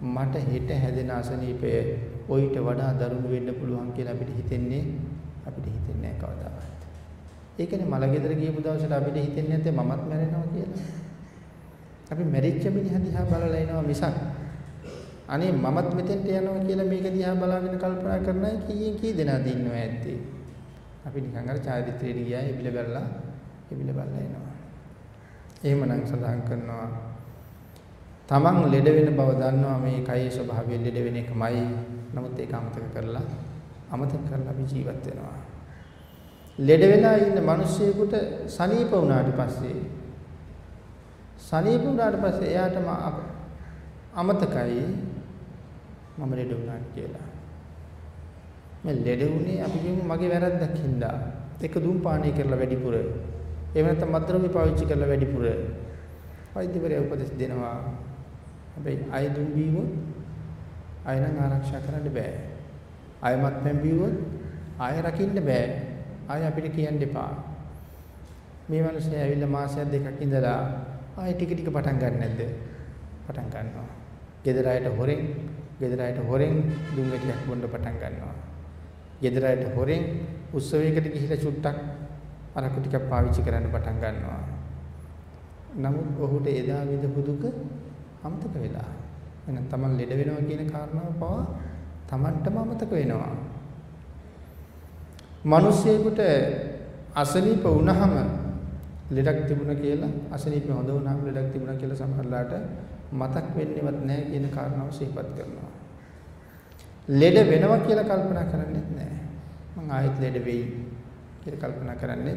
මට හෙට හැදෙන අසනීපය ඔయిత වඩා දරුණු වෙන්න පුළුවන් කියලා අපිට හිතෙන්නේ අපිට හිතෙන්නේ නැහැ කවදාවත්. ඒකනේ මලගෙදර ගියපු දවසට අපිට හිතෙන්නේ නැත්තේ මමත් මැරෙනවා කියලා. අපි මැරිච්ච මිනිහා දිහා බලලා එනවා මිසක් අනේ මමත් මෙතෙන්ට යනවා කියලා මේක දිහා බලාගෙන කල්පනා කරනයි කීයෙන් කී දෙනාද ඉන්නව ඇත්තේ. අපි නිකන් අර චාරිත්‍රයට ගියා එබිල බැලලා එබිල බලලා එනවා. එහෙමනම් සඳහන් කරනවා තමන් ලෙඩ වෙන බව දන්නවා මේ කයේ ස්වභාවය ලෙඩ වෙන එකමයි. නමුත් ඒක අමතක කරලා අමතක කරලා අපි ජීවත් වෙනවා. ලෙඩ වෙලා ඉන්න මිනිස්සෙකුට සනීප වුණාට පස්සේ සනීප වුණාට පස්සේ එයාටම අමතකයි මම ලෙඩ වුණා කියලා. මේ ලෙඩ වුණේ අපි කියමු මගේ වැරද්දක් හින්දා. එක දුම් පානය කරලා වැඩිපුර. එහෙම නැත්නම් මත්ද්‍රව්‍ය පාවිච්චි කරලා වැඩිපුර. වෛද්‍යවරයා උපදෙස් දෙනවා. හැබැයි අය දුම් බීවොත් අය නම් ආරක්ෂා කරන්න බෑ. අයමත් පැම් බීවොත් ආය රකින්න බෑ. ආය අපිට කියන්න එපා. මේ මිනිස්සේ ඇවිල්ලා මාසයක් දෙකක් ඉඳලා ආය ටික ටික පටන් ගන්න නැද්ද? පටන් ගන්නවා. ගෙදර අයට හොරෙන්, ගෙදර අයට හොරෙන් දුම් ගැටියක් බොන්න පටන් ගන්නවා. ගෙදර අයට හොරෙන් උත්සවයකට ගිහිලා චුට්ටක් අරකු ටිකක් පාවිච්චි කරන්න පටන් ගන්නවා. නමුත් ඔහුට එදා විඳපු දුක අමතක වෙලා. එහෙනම් Taman ලෙඩ වෙනවා කියන කාරණාව පවා Tamanටම අමතක වෙනවා. මිනිස්සෙකුට අසනීප වුණාම ලෙඩක් තිබුණා කියලා අසනීප හොඳ වුණාම ලෙඩක් තිබුණා කියලා සමහරලාට මතක් වෙන්නේවත් නැහැ කියන කාරණාව සිහිපත් කරනවා. ලෙඩ වෙනවා කියලා කල්පනා කරන්නේත් නැහැ. මං ආයෙත් ලෙඩ වෙයි කියලා කල්පනා කරන්නේ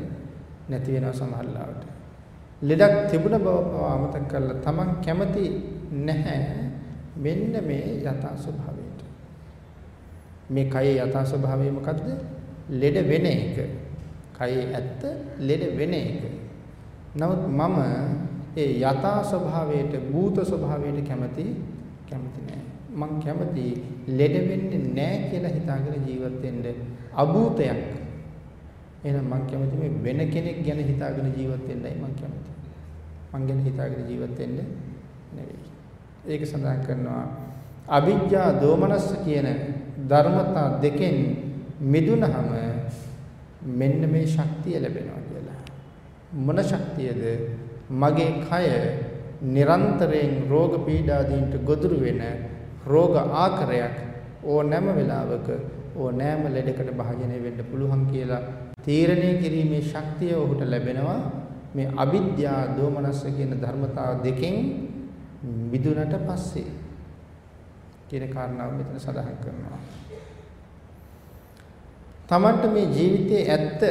නැති වෙනවා සමහරලාට. ලෙඩක් තිබුණ බව අමතක කරලා Taman කැමති නැහැ මෙන්න මේ යථා ස්වභාවයට. මේ කයේ යථා ස්වභාවය මොකද්ද? ලෙඩ වෙන එක. කයේ ඇත්ත ලෙඩ වෙන එක. නමුත් මම ඒ යථා ස්වභාවයට භූත ස්වභාවයට කැමති කැමති නෑ. මං කැමති ලෙඩ වෙන්නේ නෑ කියලා හිතාගෙන ජීවත් වෙන්න අභූතයක්. එහෙනම් මං කැමති මේ වෙන කෙනෙක් ගැන හිතාගෙන ජීවත් වෙන්නයි මං කැමති. මං ගැන හිතාගෙන ජීවත් වෙන්න නෙවෙයි. ඒක සඳහන් කරනවා අවිජ්ජා දෝමනස්ස කියන ධර්මතා දෙකෙන් මිදුනහම මෙන්න මේ ශක්තිය ලැබෙනවා කියලා. මොන ශක්තියද? මගේ කය නිරන්තරයෙන් රෝග පීඩාදීන්ට ගොදුරු වෙන රෝග ආකාරයක් ඕනෑම වෙලාවක ඕනෑම ලෙඩකට භාජනය වෙන්න පුළුවන් කියලා තීරණය කිරීමේ ශක්තිය ඔහුට ලැබෙනවා මේ අවිද්‍යා දෝමනස්ස කියන ධර්මතාව දෙකෙන් මිදුනට පස්සේ කියන කාරණාව මෙතන සඳහන් කරනවා. තමන්ට මේ ජීවිතයේ ඇත්ත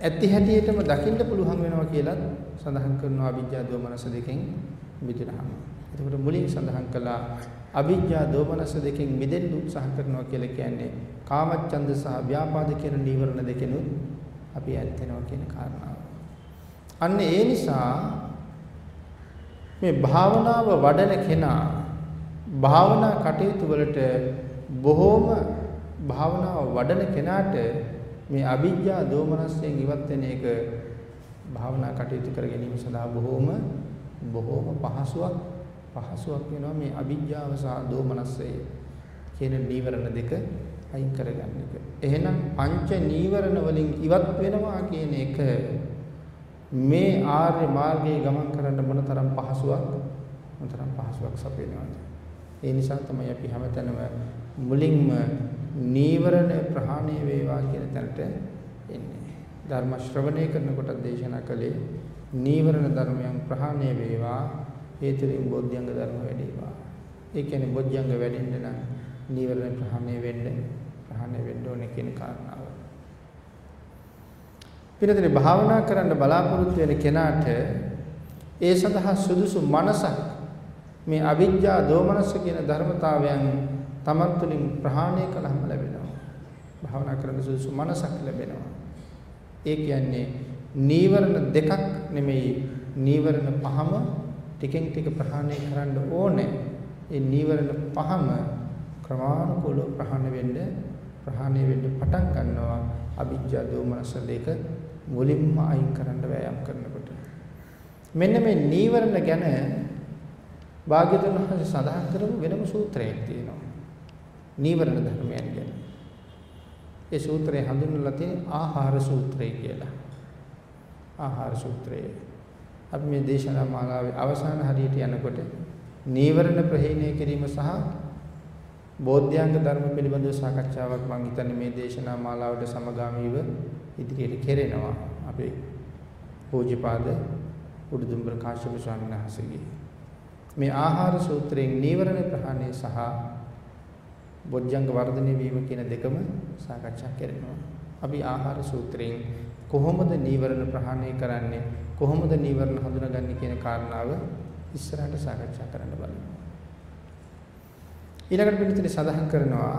ඇති හැටියටම දකින්න පුළුවන් වෙනවා කියලා සඳහන් කරනවා අවිජ්ජා දෝමනස දෙකෙන් මිදුනහම. එතකොට මුලින් සඳහන් කළා අවිජ්ජා දෝමනස දෙකෙන් මිදෙන්න උත්සාහ කරනවා කියලා කියන්නේ කාමච්ඡන්ද සහ ව්‍යාපාද කියන නීවරණ දෙකෙනුත් අපි ඈත් වෙනවා කියන කාරණාව. අන්න ඒ නිසා මේ භාවනාව වඩන කෙනා භාවනා කටයුතු වලට බොහෝම භාවනාව වඩන කෙනාට මේ අවිජ්ජා දෝමනස්යෙන් ඉවත් වෙන එක භාවනා කටයුතු කර ගැනීම සඳහා බොහෝම බොහෝම පහසුවක් පහසුවක් වෙනවා මේ අවිජ්ජාව සහ දෝමනස්සය කියන නීවරණ දෙක අයින් කරගන්න එක. එහෙනම් පංච නීවරණ වලින් ඉවත් වෙනවා කියන එක මේ ආර්ය මාර්ගයේ ගමන් කරන්න මොනතරම් පහසුවක් මොනතරම් පහසුවක් සපයනවද ඒ නිසා තමයි අපි හැමතැනම මුලින්ම නීවරණ ප්‍රහාණය වේවා කියන තැනට එන්නේ ධර්ම ශ්‍රවණය කරනකොට දේශනා කළේ නීවරණ ධර්මයන් ප්‍රහාණය වේවා ඒ තුළින් බොද්ධංග ධර්ම වැඩිවා ඒ කියන්නේ බොද්ධංග වැඩෙන්න නම් නීවරණ ප්‍රහාණය වෙන්න ප්‍රහාණය වෙන්න ඕනේ කියන කාරණාව. පිනතේ භාවනා කරන්න බලාපොරොත්තු වෙන කෙනාට ඒ සඳහා සුදුසු මනසක් මේ අවිජ්ජා දෝමනස කියන ධර්මතාවයන් තමන් තුළින් ප්‍රහාණය කළාම ලැබෙනවා. භාවනා කරන්න සුදුසු මනසක් ලැබෙනවා. ඒ කියන්නේ නීවරණ දෙකක් නෙමෙයි නීවරණ පහම ටිකෙන් ටික ප්‍රහාණය කරන්න ඕනේ. ඒ නීවරණ පහම ක්‍රමානුකූලව ප්‍රහාණය වෙන්න ප්‍රහාණය වෙන්න පටන් ගන්නවා අවිජ්ජා දෝමනස දෙක මුලින්ම අයින් කරන්න වෑයම් කරනකොට මෙන්න මේ නීවරණ ගැන භාග්‍යතුන් වහන්සේ සඳහන් කරපු වෙනම සූත්‍රයක් තියෙනවා නීවරණ ධර්මයන් ගැන. ඒ සූත්‍රය හඳුන්වලා තියෙන්නේ ආහාර සූත්‍රය කියලා. ආහාර සූත්‍රය. අපි මේ දේශනා මාලාවේ අවසාන හරියට යනකොට නීවරණ ප්‍රහීණය කිරීම සහ බෝධ්‍යංග ධර්ම පිළිබඳව සාකච්ඡාවක් මම හිතන්නේ මේ දේශනා මාලාවට සමගාමීව ඉදිරියට කෙරෙනවා. අපේ පූජ්‍යපාද උඩුදුම්බර කාශ්‍යප ස්වාමීන් වහන්සේගේ. මේ ආහාර සූත්‍රයෙන් නීවරණ ප්‍රහාණය සහ බොජ්ජංග වර්ධනය වීම කියන දෙකම සාකච්ඡා කරනවා. අපි ආහාර සූත්‍රයෙන් කොහොමද නීවරණ ප්‍රහාණය කරන්නේ? කොහොමද නීවරණ හඳුනාගන්නේ කියන කාරණාව ඉස්සරහට සාකච්ඡා කරන්න බලමු. ඊළඟට පිළිතුරේ සඳහන් කරනවා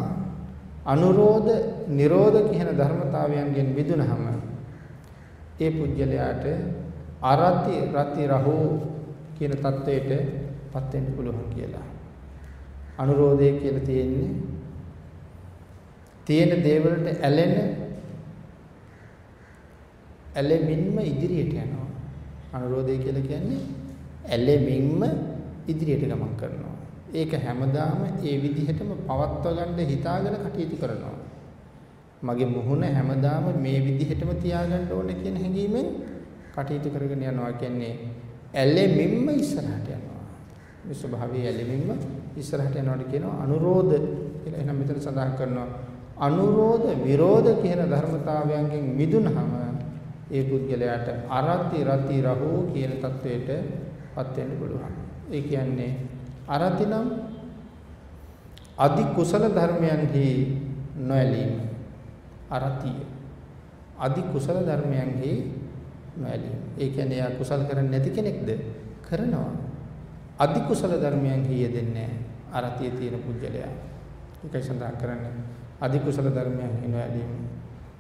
අනුරෝධ නිරෝධ කියන ධර්මතාවයන්ගෙන් මිදුනහම ඒ පුජ්‍යලයාට අරති රති රහෝ කියන தത്വයට පත් වෙන්න පුළුවන් කියලා. අනුරෝධය කියලා තියෙන්නේ තියෙන දේවලට ඇලෙන ඇලෙමින්ම ඉදිරියට යනවා. අනුරෝධය කියලා කියන්නේ ඇලෙමින්ම ඉදිරියට ගමන් කරනවා. ඒක හැමදාම ඒ විදිහටම පවත්ව ගන්න හිතාගෙන කටයුතු කරනවා. මගේ මුහුණ හැමදාම මේ විදිහටම තියාගන්න ඕනේ කියන හැඟීමෙන් කටයුතු කරගෙන යනවා කියන්නේ ඇලෙමින්ම ඉස්සරහට යනවා. මේ ස්වභාවය ඇලෙමින්ම ඉස්සරහට යනවාට කියනවා අනුරෝධ කියලා. එහෙනම් මෙතන සඳහන් කරනවා අනුරෝධ විරෝධ කියන ධර්මතාවයන්ගෙන් මිදුනහම ඒ පුද්ගලයාට අරති රති රහෝ කියන தത്വයට පත් වෙන්න පුළුවන්. ඒ කියන්නේ අරති නම් අදි කුසල ධර්මයන්හි නොඇලීම. අරතිය. අදි කුසල ධර්මයන්හි නොඇලීම. ඒ කියන්නේ යා කුසල කරන්නේ නැති කෙනෙක්ද? කරනවා. අදි කුසල ධර්මයන්හි යෙදෙන්නේ නැහැ. අරතිය තියෙන පුද්ගලයා. ඒකයි සඳහන් කරන්නේ. අදි කුසල ධර්මයන්හි නොඇලීම.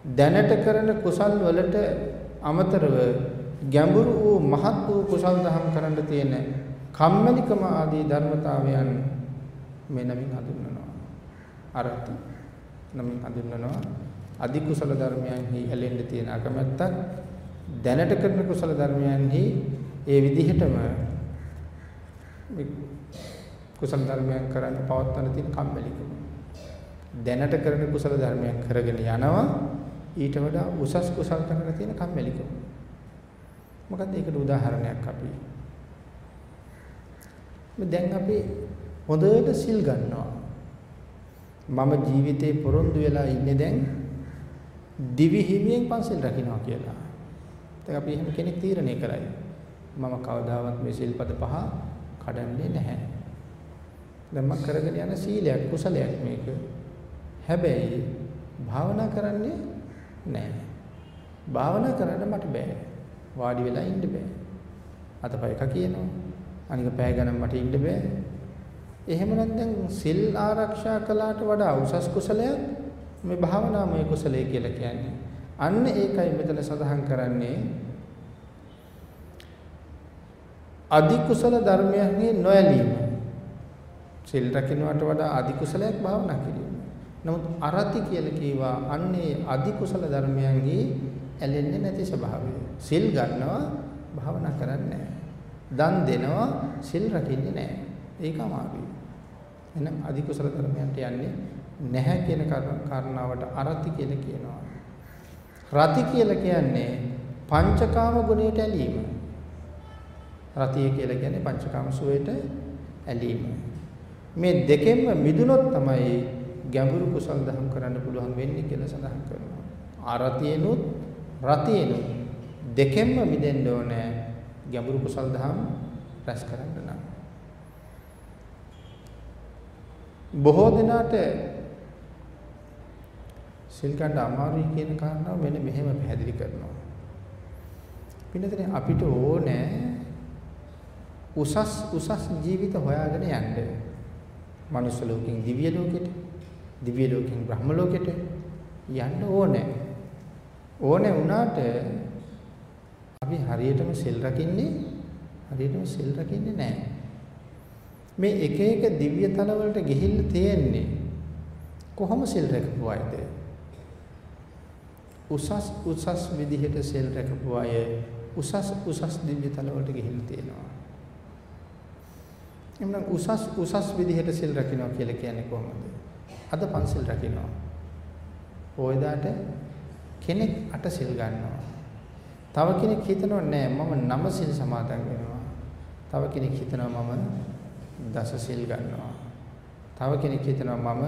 දැනට කරන කුසල් වලට අමතරව ගැඹුරු වූ මහත් වූ කුසල් දහම් කරන්න තියෙන කම්මැලිකම ආදී ධර්මතාවයන් මේ නමින් හඳුන්වනවා. අරති නමින් හඳුන්වනවා. අධි කුසල ධර්මයන්හි ඇලෙන්න තියෙන අකමැත්තක් දැනට කරන කුසල ධර්මයන්හි ඒ විදිහටම කුසල ධර්මයන් කරන්න පවත්වන තියෙන කම්මැලිකම. දැනට කරන කුසල ධර්මයන් කරගෙන යනවා ඊට වඩා උසස් කුසල් කරන්න තියෙන කම්මැලිකම. මොකද ඒකට උදාහරණයක් අපි දැන් අපි හොඳට සිල් ගන්නවා. මම ජීවිතේ පොරොන්දු වෙලා ඉන්නේ දැන් දිවි හිමියෙන් පන්සල් රකින්නවා කියලා. දැන් අපි එහෙම කෙනෙක් තීරණය කරයි. මම කවදාවත් මේ සිල්පද පහ කඩන්නේ නැහැ. දැන් මම කරගෙන යන සීලයක් කුසලයක් මේක. හැබැයි භාවනා කරන්නේ නැහැ. භාවනා කරන්න මට බෑ. වාඩි වෙලා ඉන්න බෑ. අතපය එක කියනවා. අනික පැය ගණන් මට ඉන්න බෑ. එහෙමනම් දැන් සිල් ආරක්ෂා කළාට වඩා උසස් කුසලයක් මේ භාවනාමය කුසලයේ කියලා කියන්නේ. අන්න ඒකයි මෙතන සඳහන් කරන්නේ අධි කුසල ධර්මයන්ගේ නොඇලීම. සිල් රකින්නට වඩා අධි කුසලයක් භාවනා කිරීම. නමුත් අරති කියලා කීවා අන්නේ අධි කුසල ධර්මයන්ගේ ඇලෙන්නේ නැති ස්වභාවය. සිල් ගන්නවා භාවනා කරන්නේ නැහැ. දන් දෙනවා සිල් රකින්නේ නැහැ. ඒක අමාරුයි. එහෙනම් අධි කුසල ධර්මයන්ට යන්නේ නැහැ කියන කාරණාවට අරති කියලා කියනවා. රති කියලා කියන්නේ පංචකාම ගුණයට ඇලීම. රතිය කියලා කියන්නේ පංචකාම සුවයට ඇලීම. මේ දෙකෙන්ම මිදුනොත් තමයි ගැඹුරු කුසල් දහම් කරන්න පුළුවන් වෙන්නේ කියලා සඳහන් කරනවා. ආරතියනොත් රතියනොත් දෙකෙන්ම මිදෙන්න ඕනේ ගැඹුරු කුසල් දහම් රැස් කරන්න නම්. බොහෝ දිනාට සිල් ගන්න අමාරුයි කියන කාරණාව මෙන්න මෙහෙම පැහැදිලි කරනවා. පින්නතනේ අපිට ඕනේ උසස් උසස් ජීවිත හොයාගෙන යන්න. මනුස්ස ලෝකෙන් දිව්‍ය ලෝකෙට, දිව්‍ය ලෝකෙන් බ්‍රහ්ම ලෝකෙට යන්න ඕනේ. ඕනේ වුණාට අපි හරියටම සෙල් රකින්නේ හරියටම සෙල් රකින්නේ නැහැ. මේ එක එක දිව්‍ය තල වලට ගිහිල්ලා තියෙන්නේ කොහොම සෙල් රැකපු අයද? උසස් උසස් විදිහට සෙල් රැකපු අය උසස් උසස් දිව්‍ය තල වලට ගිහිල්ලා තියෙනවා. එම්නම් උසස් උසස් විදිහට සෙල් රකින්නවා කියලා කියන්නේ කොහොමද? අද පන්සල් රකින්නවා. පොයදාට කෙනෙක් අට සිල් ගන්නවා. තව කෙනෙක් හිතනවා නෑ මම නම සිල් සමාදන් වෙනවා. තව කෙනෙක් හිතනවා මම දස සිල් ගන්නවා. තව කෙනෙක් හිතනවා මම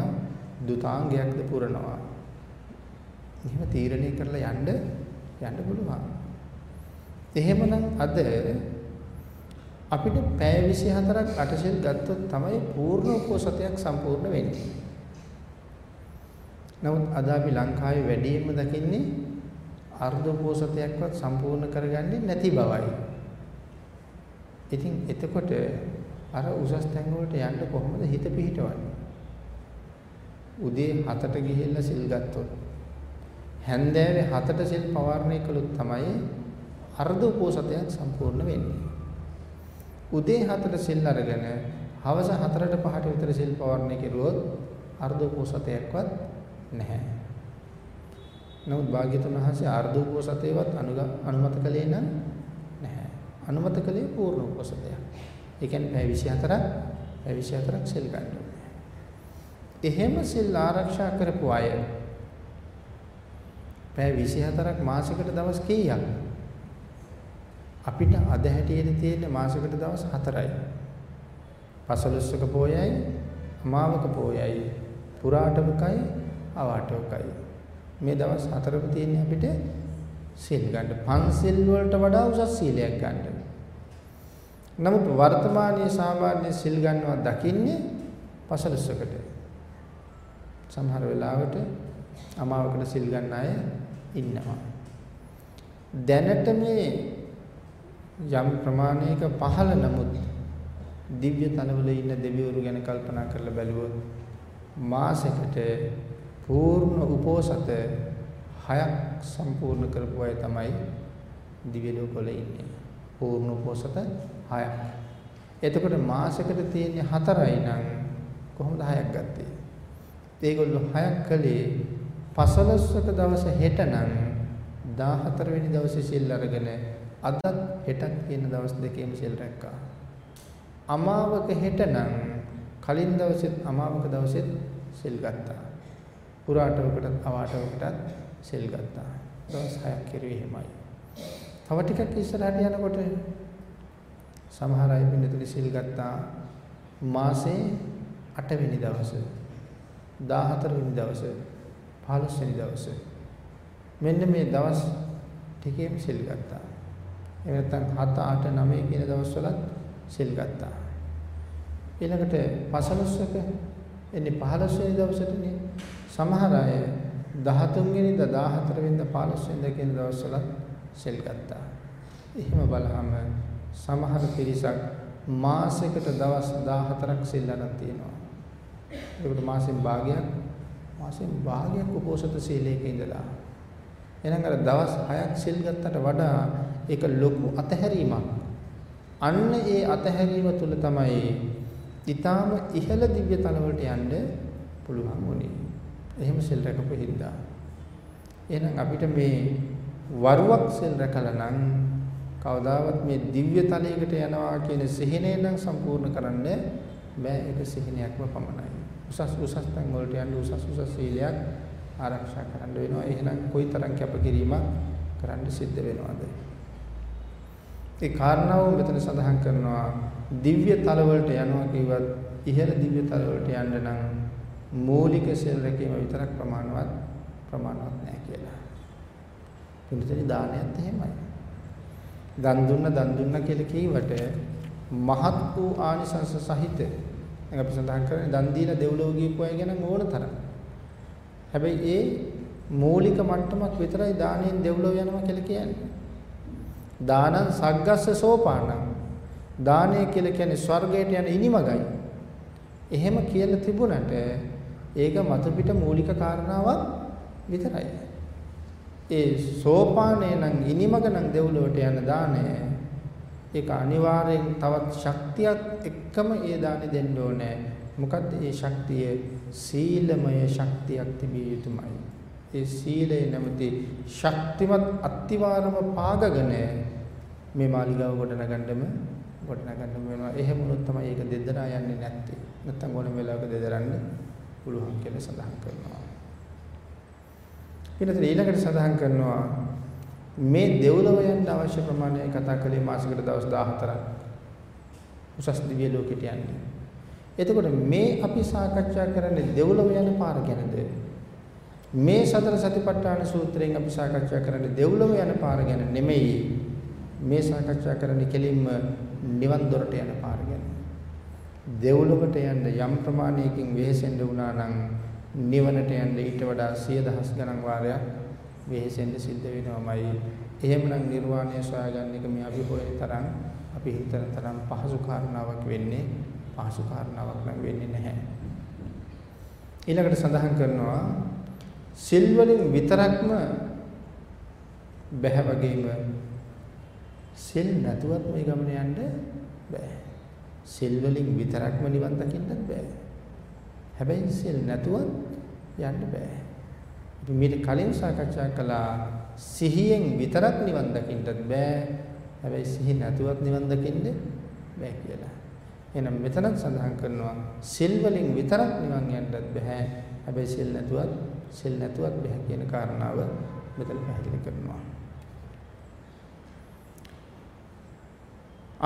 දුතාංගයක්ද පුරනවා. එහෙම තීරණය කරලා යන්න යන්න පුළුවන්. එහෙමනම් අද අපිට පැය 24ක් අටසිල් ගත්තොත් තමයි පූර්ණ උපෝසතයක් සම්පූර්ණ වෙන්නේ. නමුත් අද අපි ලංකාවේ වැඩිම දකින්නේ අර්ධ උපෝසතයක්වත් සම්පූර්ණ කරගන්නේ නැති බවයි. ඉතින් එතකොට අර උසස් තැන් වලට යන්න කොහොමද හිත පිහිටවන්නේ? උදේ 7ට ගිහිල්ලා සිල් ගත්තොත් හැන්දෑවේ 7ට සිල් පවාරණය කළොත් තමයි අර්ධ උපෝසතයක් සම්පූර්ණ වෙන්නේ. උදේ 4ට සිල් අරගෙන හවස 4ට 5ට විතර සිල් පවර්ණය කෙරුවොත් අර්ධ උපෝසතයක්වත් නැහැ. නමුත් භාග්‍යතුන් වහන්සේ අර්ධ උපෝසතේවත් අනුමත කළේ නම් නැහැ. අනුමත කළේ පූර්ණ උපෝසතයක්. ඒ කියන්නේ පැය 24ක් පැය 24ක් සිල් ගන්න ඕනේ. එහෙම සිල් ආරක්ෂා කරපු අය පැය 24ක් මාසෙකට දවස් කීයක්? අපිට අද හැටියට තියෙන මාසෙකට දවස් 4යි. පසළොස්වක පෝයයි, අමාවක පෝයයි, පුරාටමකයි, අවාටමකයි. මේ දවස් හතරම තියෙන්නේ අපිට සිල් ගන්න. පන්සිල් වලට වඩා උසස් සීලයක් ගන්න. නමුත් වර්තමානයේ සාමාන්‍ය සිල් ගන්නවා දකින්නේ පසළොස්වකට. සමහර වෙලාවට අමාවකට සිල් ගන්න අය ඉන්නවා. දැනට මේ යම් ප්‍රමාණයක පහළ නමුත් දිව්‍ය තලවල ඉන්න දෙවිවරු ගැන කල්පනා කරලා බැලුවොත් මාසෙකට පූර්ණ උපෝසත හයක් සම්පූර්ණ කරපු අය තමයි දිව්‍ය ලෝකවල ඉන්නේ. පූර්ණ උපෝසත හයක්. එතකොට මාසෙකට තියෙන්නේ හතරයි නම් කොහොමද හයක් ගත්තේ? ඒගොල්ලෝ හයක් කළේ පසළොස්වක දවස හෙට නම් 14 වෙනි දවසේ සිල් අරගෙන අදත් හෙටත් කියන දවස් දෙකේම සිල් රැක්කා. අමාවක හෙට නම් කලින් දවසෙත් අමාවක දවසෙත් සිල් ගත්තා. පුරාටවකටත් අවාටවකටත් සිල් ගත්තා. දවස් 6ක් කෙරුවේ එහෙමයි. තව ටිකක් ඉස්සරහට යනකොට සමහර අය පින්නතුනි සිල් ගත්තා මාසේ 8 වෙනි දවසේ 14 වෙනි දවසේ 15 වෙනි දවසේ මෙන්න මේ දවස් ටිකේම සිල් ගත්තා. එහෙම නැත්නම් 7 8 9 කියන දවස්වලත් සිල් ගත්තා. ඊළඟට පසළොස්වක එන්නේ 15 වෙනි දවසටනේ. සමහර අය 13 වෙනිදා 14 වෙනිදා 15 වෙනිදා කියන දවස්වලත් සිල් ගත්තා. එහෙම බලහම සමහර පිරිසක් මාසයකට දවස් 14ක් සිල් අරන් තියෙනවා. ඒකට මාසෙන් භාගයක් මාසෙන් භාගයක් උපෝසත සීලයක ඉඳලා එහෙනම් අර දවස් 6ක් සිල් ගත්තට වඩා ඒක ලොකු අතහැරීමක්. අන්න ඒ අතහැරීම තුල තමයි ඊටාම ඉහළ දිව්‍ය තලවලට යන්න පුළුවන් වුණේ. එහෙම සිල් රැකපු හින්දා. එහෙනම් අපිට මේ වරුවක් සිල් රැකලා නම් කවදාවත් මේ දිව්‍ය තලයකට යනවා කියන සිහිනේ නම් සම්පූර්ණ කරන්න බෑ ඒක සිහිනයක්ම පමණයි. උසස් උසස් තැන් වලට යන්න උසස් උසස් සීලයක් ආරක්ෂා කරන්න වෙනවා. එහෙනම් කොයිතරම් කැපකිරීමක් කරන්න සිද්ධ වෙනවද? ඒ කාරණාව මෙතන සඳහන් කරනවා දිව්‍ය තල වලට යනවා කිව්වත් ඉහළ දිව්‍ය තල වලට යන්න නම් මූලික සෙල් රැකීම විතරක් ප්‍රමාණවත් ප්‍රමාණවත් නෑ කියලා. පිළිතුරේ දානයත් එහෙමයි. දන් දුන්න දන් දුන්න කියලා කීවට මහත් වූ ආනිසංස සහිත දැන් අපි සඳහන් කරන්නේ දන් දීලා දෙව්ලොව ගිහපු අය ගැන ඕන තරම්. හැබැයි ඒ මූලික මට්ටමක් විතරයි දානෙන් දෙව්ලොව යනවා කියලා කියන්නේ. දානං සග්ගස්ස සෝපානං. දානය කියලා කියන්නේ ස්වර්ගයට යන ඉනිමගයි. එහෙම කියලා තිබුණට ඒක මත පිට මූලික කාරණාවක් විතරයි. ඒ සෝපානේ නම් ඉනිමග නම් දෙව්ලොවට යන දාණය ඒක අනිවාර්යෙන් තවත් ශක්තියක් එක්කම ඒ දාණය දෙන්න ඕනේ. මොකද්ද ඒ ශක්තිය? සීලමය ශක්තියක් තිබිය යුතුමයි. ඒ සීලය නැමැති ශක්තිමත් අත්තිවාරම පාගගෙන මේ මාලිගාව ගොඩනගන්නම ගොඩනගන්න වෙනවා. එහෙම වුණොත් තමයි ඒක දෙදරා යන්නේ නැත්තේ. නැත්තම් ඕනම වෙලාවක දෙදරන්න පුළුවන් කියලා සඳහන් කරනවා. ඊළඟට ඊළඟට සඳහන් කරනවා මේ දෙව්ලොව යන්න අවශ්‍ය ප්‍රමාණය කතා කළේ මාසිකට දවස් 14ක්. උසස් දිව්‍ය ලෝකෙට යන්නේ. එතකොට මේ අපි සාකච්ඡා කරන්නේ දෙව්ලොව යන පාර ගැනද? මේ සතර සතිපට්ඨාන සූත්‍රයෙන් අපි සාකච්ඡා කරන්නේ දෙව්ලොව යන පාර ගැන නෙමෙයි. මේ සාකච්ඡා කරන්නේ කෙලින්ම නිවන් දොරට යන පාර ගැන. දෙව්ලොවට යන්න යම් ප්‍රමාණයකින් වෙහෙසෙන්න වුණා නම් නිවනට යන්න ඊට වඩා සිය දහස් ගණන් වාරයක් වෙහෙසෙන්න සිද්ධ වෙනවමයි. එහෙමනම් නිර්වාණය සොයාගන්න එක මේ අපි හොයන තරම් අපි හිතන තරම් පහසු කාරණාවක් වෙන්නේ පහසු කාරණාවක් නම් වෙන්නේ නැහැ. ඊළඟට සඳහන් කරනවා සිල් වලින් විතරක්ම බැහැ වගේම සිල් නැතුවත් මේ ගමන යන්න බෑ. සිල් වලින් විතරක්ම නිවන් දකින්නත් බෑ. හැබැයි සිල් නැතුවත් යන්න බෑ. අපි මීට කලින් සාකච්ඡා කළා සිහියෙන් විතරක් නිවන් දකින්නත් බෑ. හැබැයි සිහි නැතුවත් නිවන් දකින්න බෑ කියලා. එහෙනම් මෙතනත් සඳහන් කරනවා සිල් වලින් විතරක් නිවන් යන්නත් බෑ. හැබැයි සිල් නැතුවත් සිල් නැතුවත් බෑ කියන කාරණාව මෙතන පැහැදිලි කරනවා.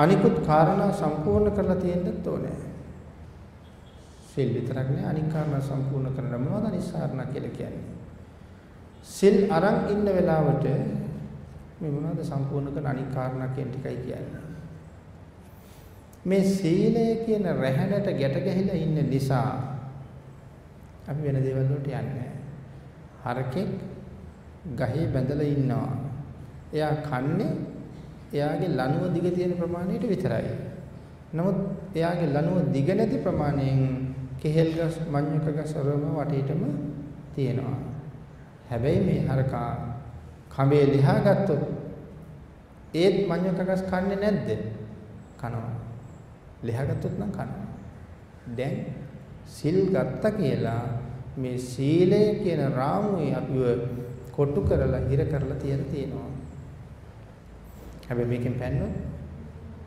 අනිකුත් කාරණා සම්පූර්ණ කරලා තියෙන්නත් ඕනේ. සිල් විතරක් නෑ අනික් කාරණා සම්පූර්ණ කරන්න මොනවද අනිස්සාරණ කියලා කියන්නේ. සිල් අරන් ඉන්න වෙලාවට මේ මොනවද සම්පූර්ණ කරන අනික් කාරණා කියන ටිකයි කියන්නේ. මේ සීලය කියන රැහැනට ගැට ගැහිලා ඉන්න නිසා අපි වෙන දේවල් වලට යන්නේ හරකෙක් ගහේ බැඳලා ඉන්නවා. එයා කන්නේ එයාගේ ලනුව දිග තියෙන ප්‍රමාණයට විතරයි. නමුත් එයාගේ ලනුව දිග නැති ප්‍රමාණයෙන් කෙහෙල් ගස්, මඤ්ඤක ගස් රෝම වටේටම තියෙනවා. හැබැයි මේ හරකා කඹේ ලිහා ගත්තොත් ඒත් මඤ්ඤක ගස් කන්නේ නැද්ද? කනවා. ලිහා ගත්තොත් නම් කනවා. දැන් සිල් ගත්තා කියලා මේ සීලය කියන රාමුවේ අපිව කොටු කරලා හිර කරලා තියලා තියෙනවා. හැබැයි මේකෙන් පැන්නොත්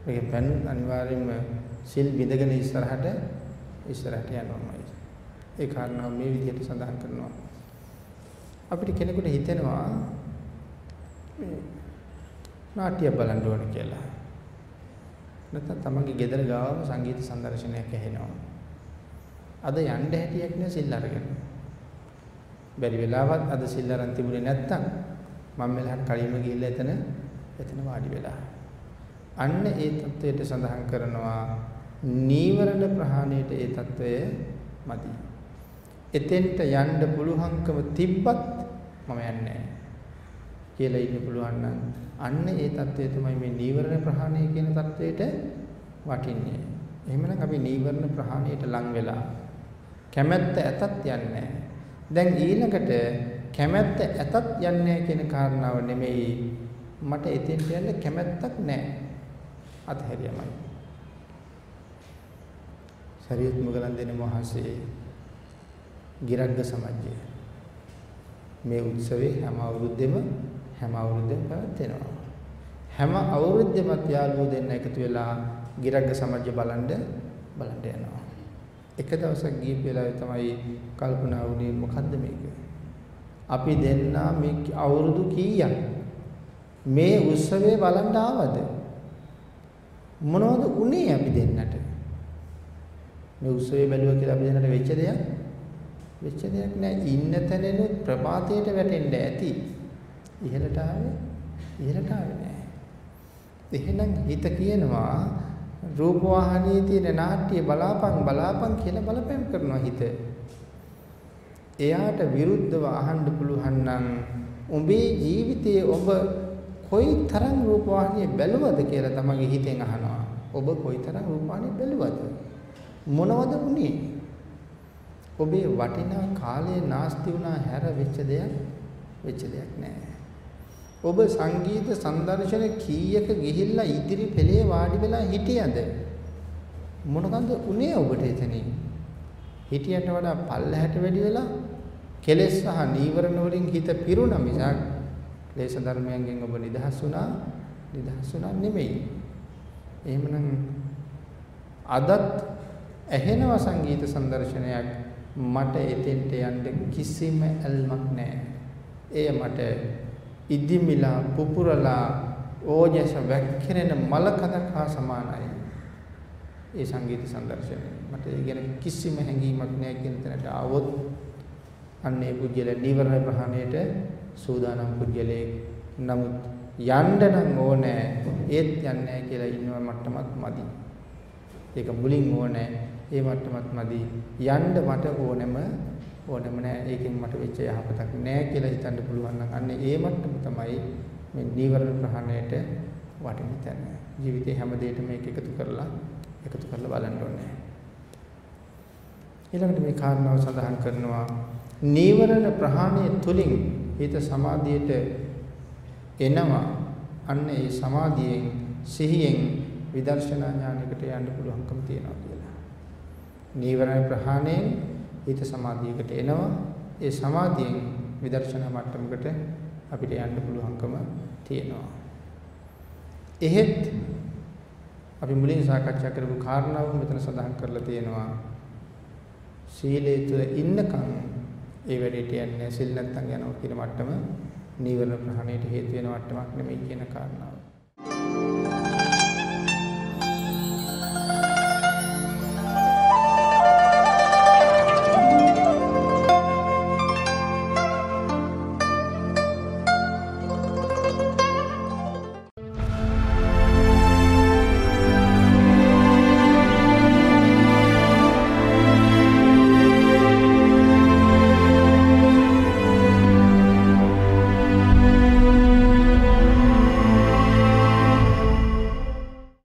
මේකෙන් පැන්නොත් අනිවාර්යයෙන්ම සිල් බිඳගෙන ඉස්සරහට ඉස්සරහට යනවාමයි. ඒ කාරණාව මේ විදිහට සඳහන් කරනවා. අපිට කෙනෙකුට හිතෙනවා මේ නාට්‍ය බලන්න ඕන කියලා. නැත්නම් තමන්ගේ ගෙදර ගාවම සංගීත සංදර්ශනයක් ඇහෙනවා. අද යන්න හැටියක් නෑ සිල් අරගෙන. බැරි වෙලාවත් අද සිල් අරන් තිබුණේ නැත්තම් මම මෙලහට කලින්ම ගිහිල්ලා එතන එතන වාඩි වෙලා. අන්න ඒ தത്വයට සඳහන් කරනවා නීවරණ ප්‍රහාණයට ඒ தത്വය මදි. එතෙන්ට යන්න පුළුවන්කම තිබ්බත් මම යන්නේ කියලා ඉන්න පුළුවන් නම් අන්න ඒ தത്വය තමයි මේ නීවරණ ප්‍රහාණය කියන தത്വයට වටින්නේ. එහෙමනම් අපි නීවරණ ප්‍රහාණයට ලං වෙලා කැමැත්ත ඇතත් යන්නේ දැන් ඊළඟට කැමැත්ත ඇතත් යන්නේ කියන කාරණාව නෙමෙයි මට එතෙන්ට යන්න කැමැත්තක් නැහැ. අතහැරියමයි. සරියුත් මුගලන් දෙන මහසේ ගිරග්ග සමජ්ජය. මේ උත්සවේ හැම අවුරුද්දෙම හැම අවුරුද්දෙම පැවැත්වෙනවා. හැම අවුරුද්දෙම යාළුවෝ දෙන්න එකතු වෙලා ගිරග්ග සමජ්ජය බලන්න බලන්න යනවා. එක දවසක් ගිය වෙලාවේ තමයි කල්පනා වුණේ මොකද්ද මේක? අපි දෙන්නා මේ අවුරුදු කීයක් මේ උත්සවය බලන්න ආවද? මොනවද උනේ අපි දෙන්නට? මේ උත්සවය බැලුවා කියලා අපි දෙන්නට වෙච්ච දෙයක්? වෙච්ච දෙයක් නෑ. ඉන්න තැනෙනුත් ප්‍රපාතයට වැටෙන්න ඇති. ඉහළට ආවේ ඉහළට ආවේ නෑ. එහෙනම් හිත කියනවා රූප වාහනයේ තියෙන නාට්‍ය බලාපන් බලාපන් කියලා බලපෑම් කරනවා හිත. එයාට විරුද්ධව අහන්න පුළුවන් නම් උඹේ ජීවිතයේ ඔබ කොයි තරම් රූපවාහිනිය බැලුවද කියලා තමගේ හිතෙන් අහනවා. ඔබ කොයි තරම් රූපවාහිනිය බැලුවද? මොනවද වුනේ? ඔබේ වටිනා කාලයේ නාස්ති වුණා හැර වෙච්ච දෙයක් වෙච්ච දෙයක් නෑ. ඔබ සංගීත සංදර්ශන කීයක ගිහිල්ලා ඉදිරි පෙළේ වාඩි වෙලා හිටියද? මොනකන්ද උනේ ඔබට එතනින්? හිටියට වඩා පල්ලහැට වැඩි වෙලා කෙලෙස් සහ නීවරණ වලින් හිත පිරුණ මිසක් ක්ලේශ ධර්මයන්ගෙන් ඔබ නිදහස් වුණා නිදහස් වුණා නෙමෙයි. එහෙමනම් අදත් ඇහෙනවා සංගීත සංදර්ශනයක් මට එතෙන්ට යන්න කිසිම ඇල්මක් නැහැ. එය මට ඉදිමිලා පුපුරලා ඕජස වැක්කිරෙන මලකඳක් හා සමානයි. ඒ සංගීත සංදර්ශනය. මට ඒ ගැන කිසිම හැඟීමක් නැහැ කියන තැනට ආවොත් අන්නේ පුජ්‍යල නිවර්ණ ප්‍රහාණයට සූදානම් පුජ්‍යලේ නමුත් යන්න නම් ඕනේ ඒත් යන්නේ නැහැ කියලා ඉන්නව මට්ටමක් මදි. ඒක මුලින් ඕනේ ඒ මට්ටමත් මදි. යන්න මට ඕනෙම ඕනෙම නෑ. ඒකෙන් මට වෙච්ච යහපතක් නෑ කියලා හිතන්න පුළුවන් නම් අන්න ඒ මට්ටම තමයි මේ නීවරණ ප්‍රහාණයට වටින තැන. ජීවිතේ හැම දෙයකම මේක එකතු කරලා එකතු කරලා බලන්න ඕනේ. ඊළඟට මේ කාරණාව සඳහන් කරනවා නීවරණ ප්‍රහාණය තුලින් හිත සමාධියට එනවා. අන්න ඒ සමාධියෙන් සිහියෙන් විදර්ශනා ඥානයකට යන්න පුළුවන්කම තියෙනවා කියලා. නීවරණ ප්‍රහාණයෙන් හිත සමාධියකට එනවා. ඒ සමාධියෙන් විදර්ශනා මට්ටමකට අපිට යන්න පුළුවන්කම තියෙනවා. එහෙත් අපි මුලින් සාකච්ඡා කරපු කාරණාව මෙතන සඳහන් කරලා තියෙනවා. සීලේ තුල ඉන්නකම් ඒ වැඩේට යන්නේ සිල් නැත්තම් යනවා කියන මට්ටම නීවරණ ප්‍රහාණයට හේතු වෙන මට්ටමක් නෙමෙයි කියන කාරණාව. Thank you.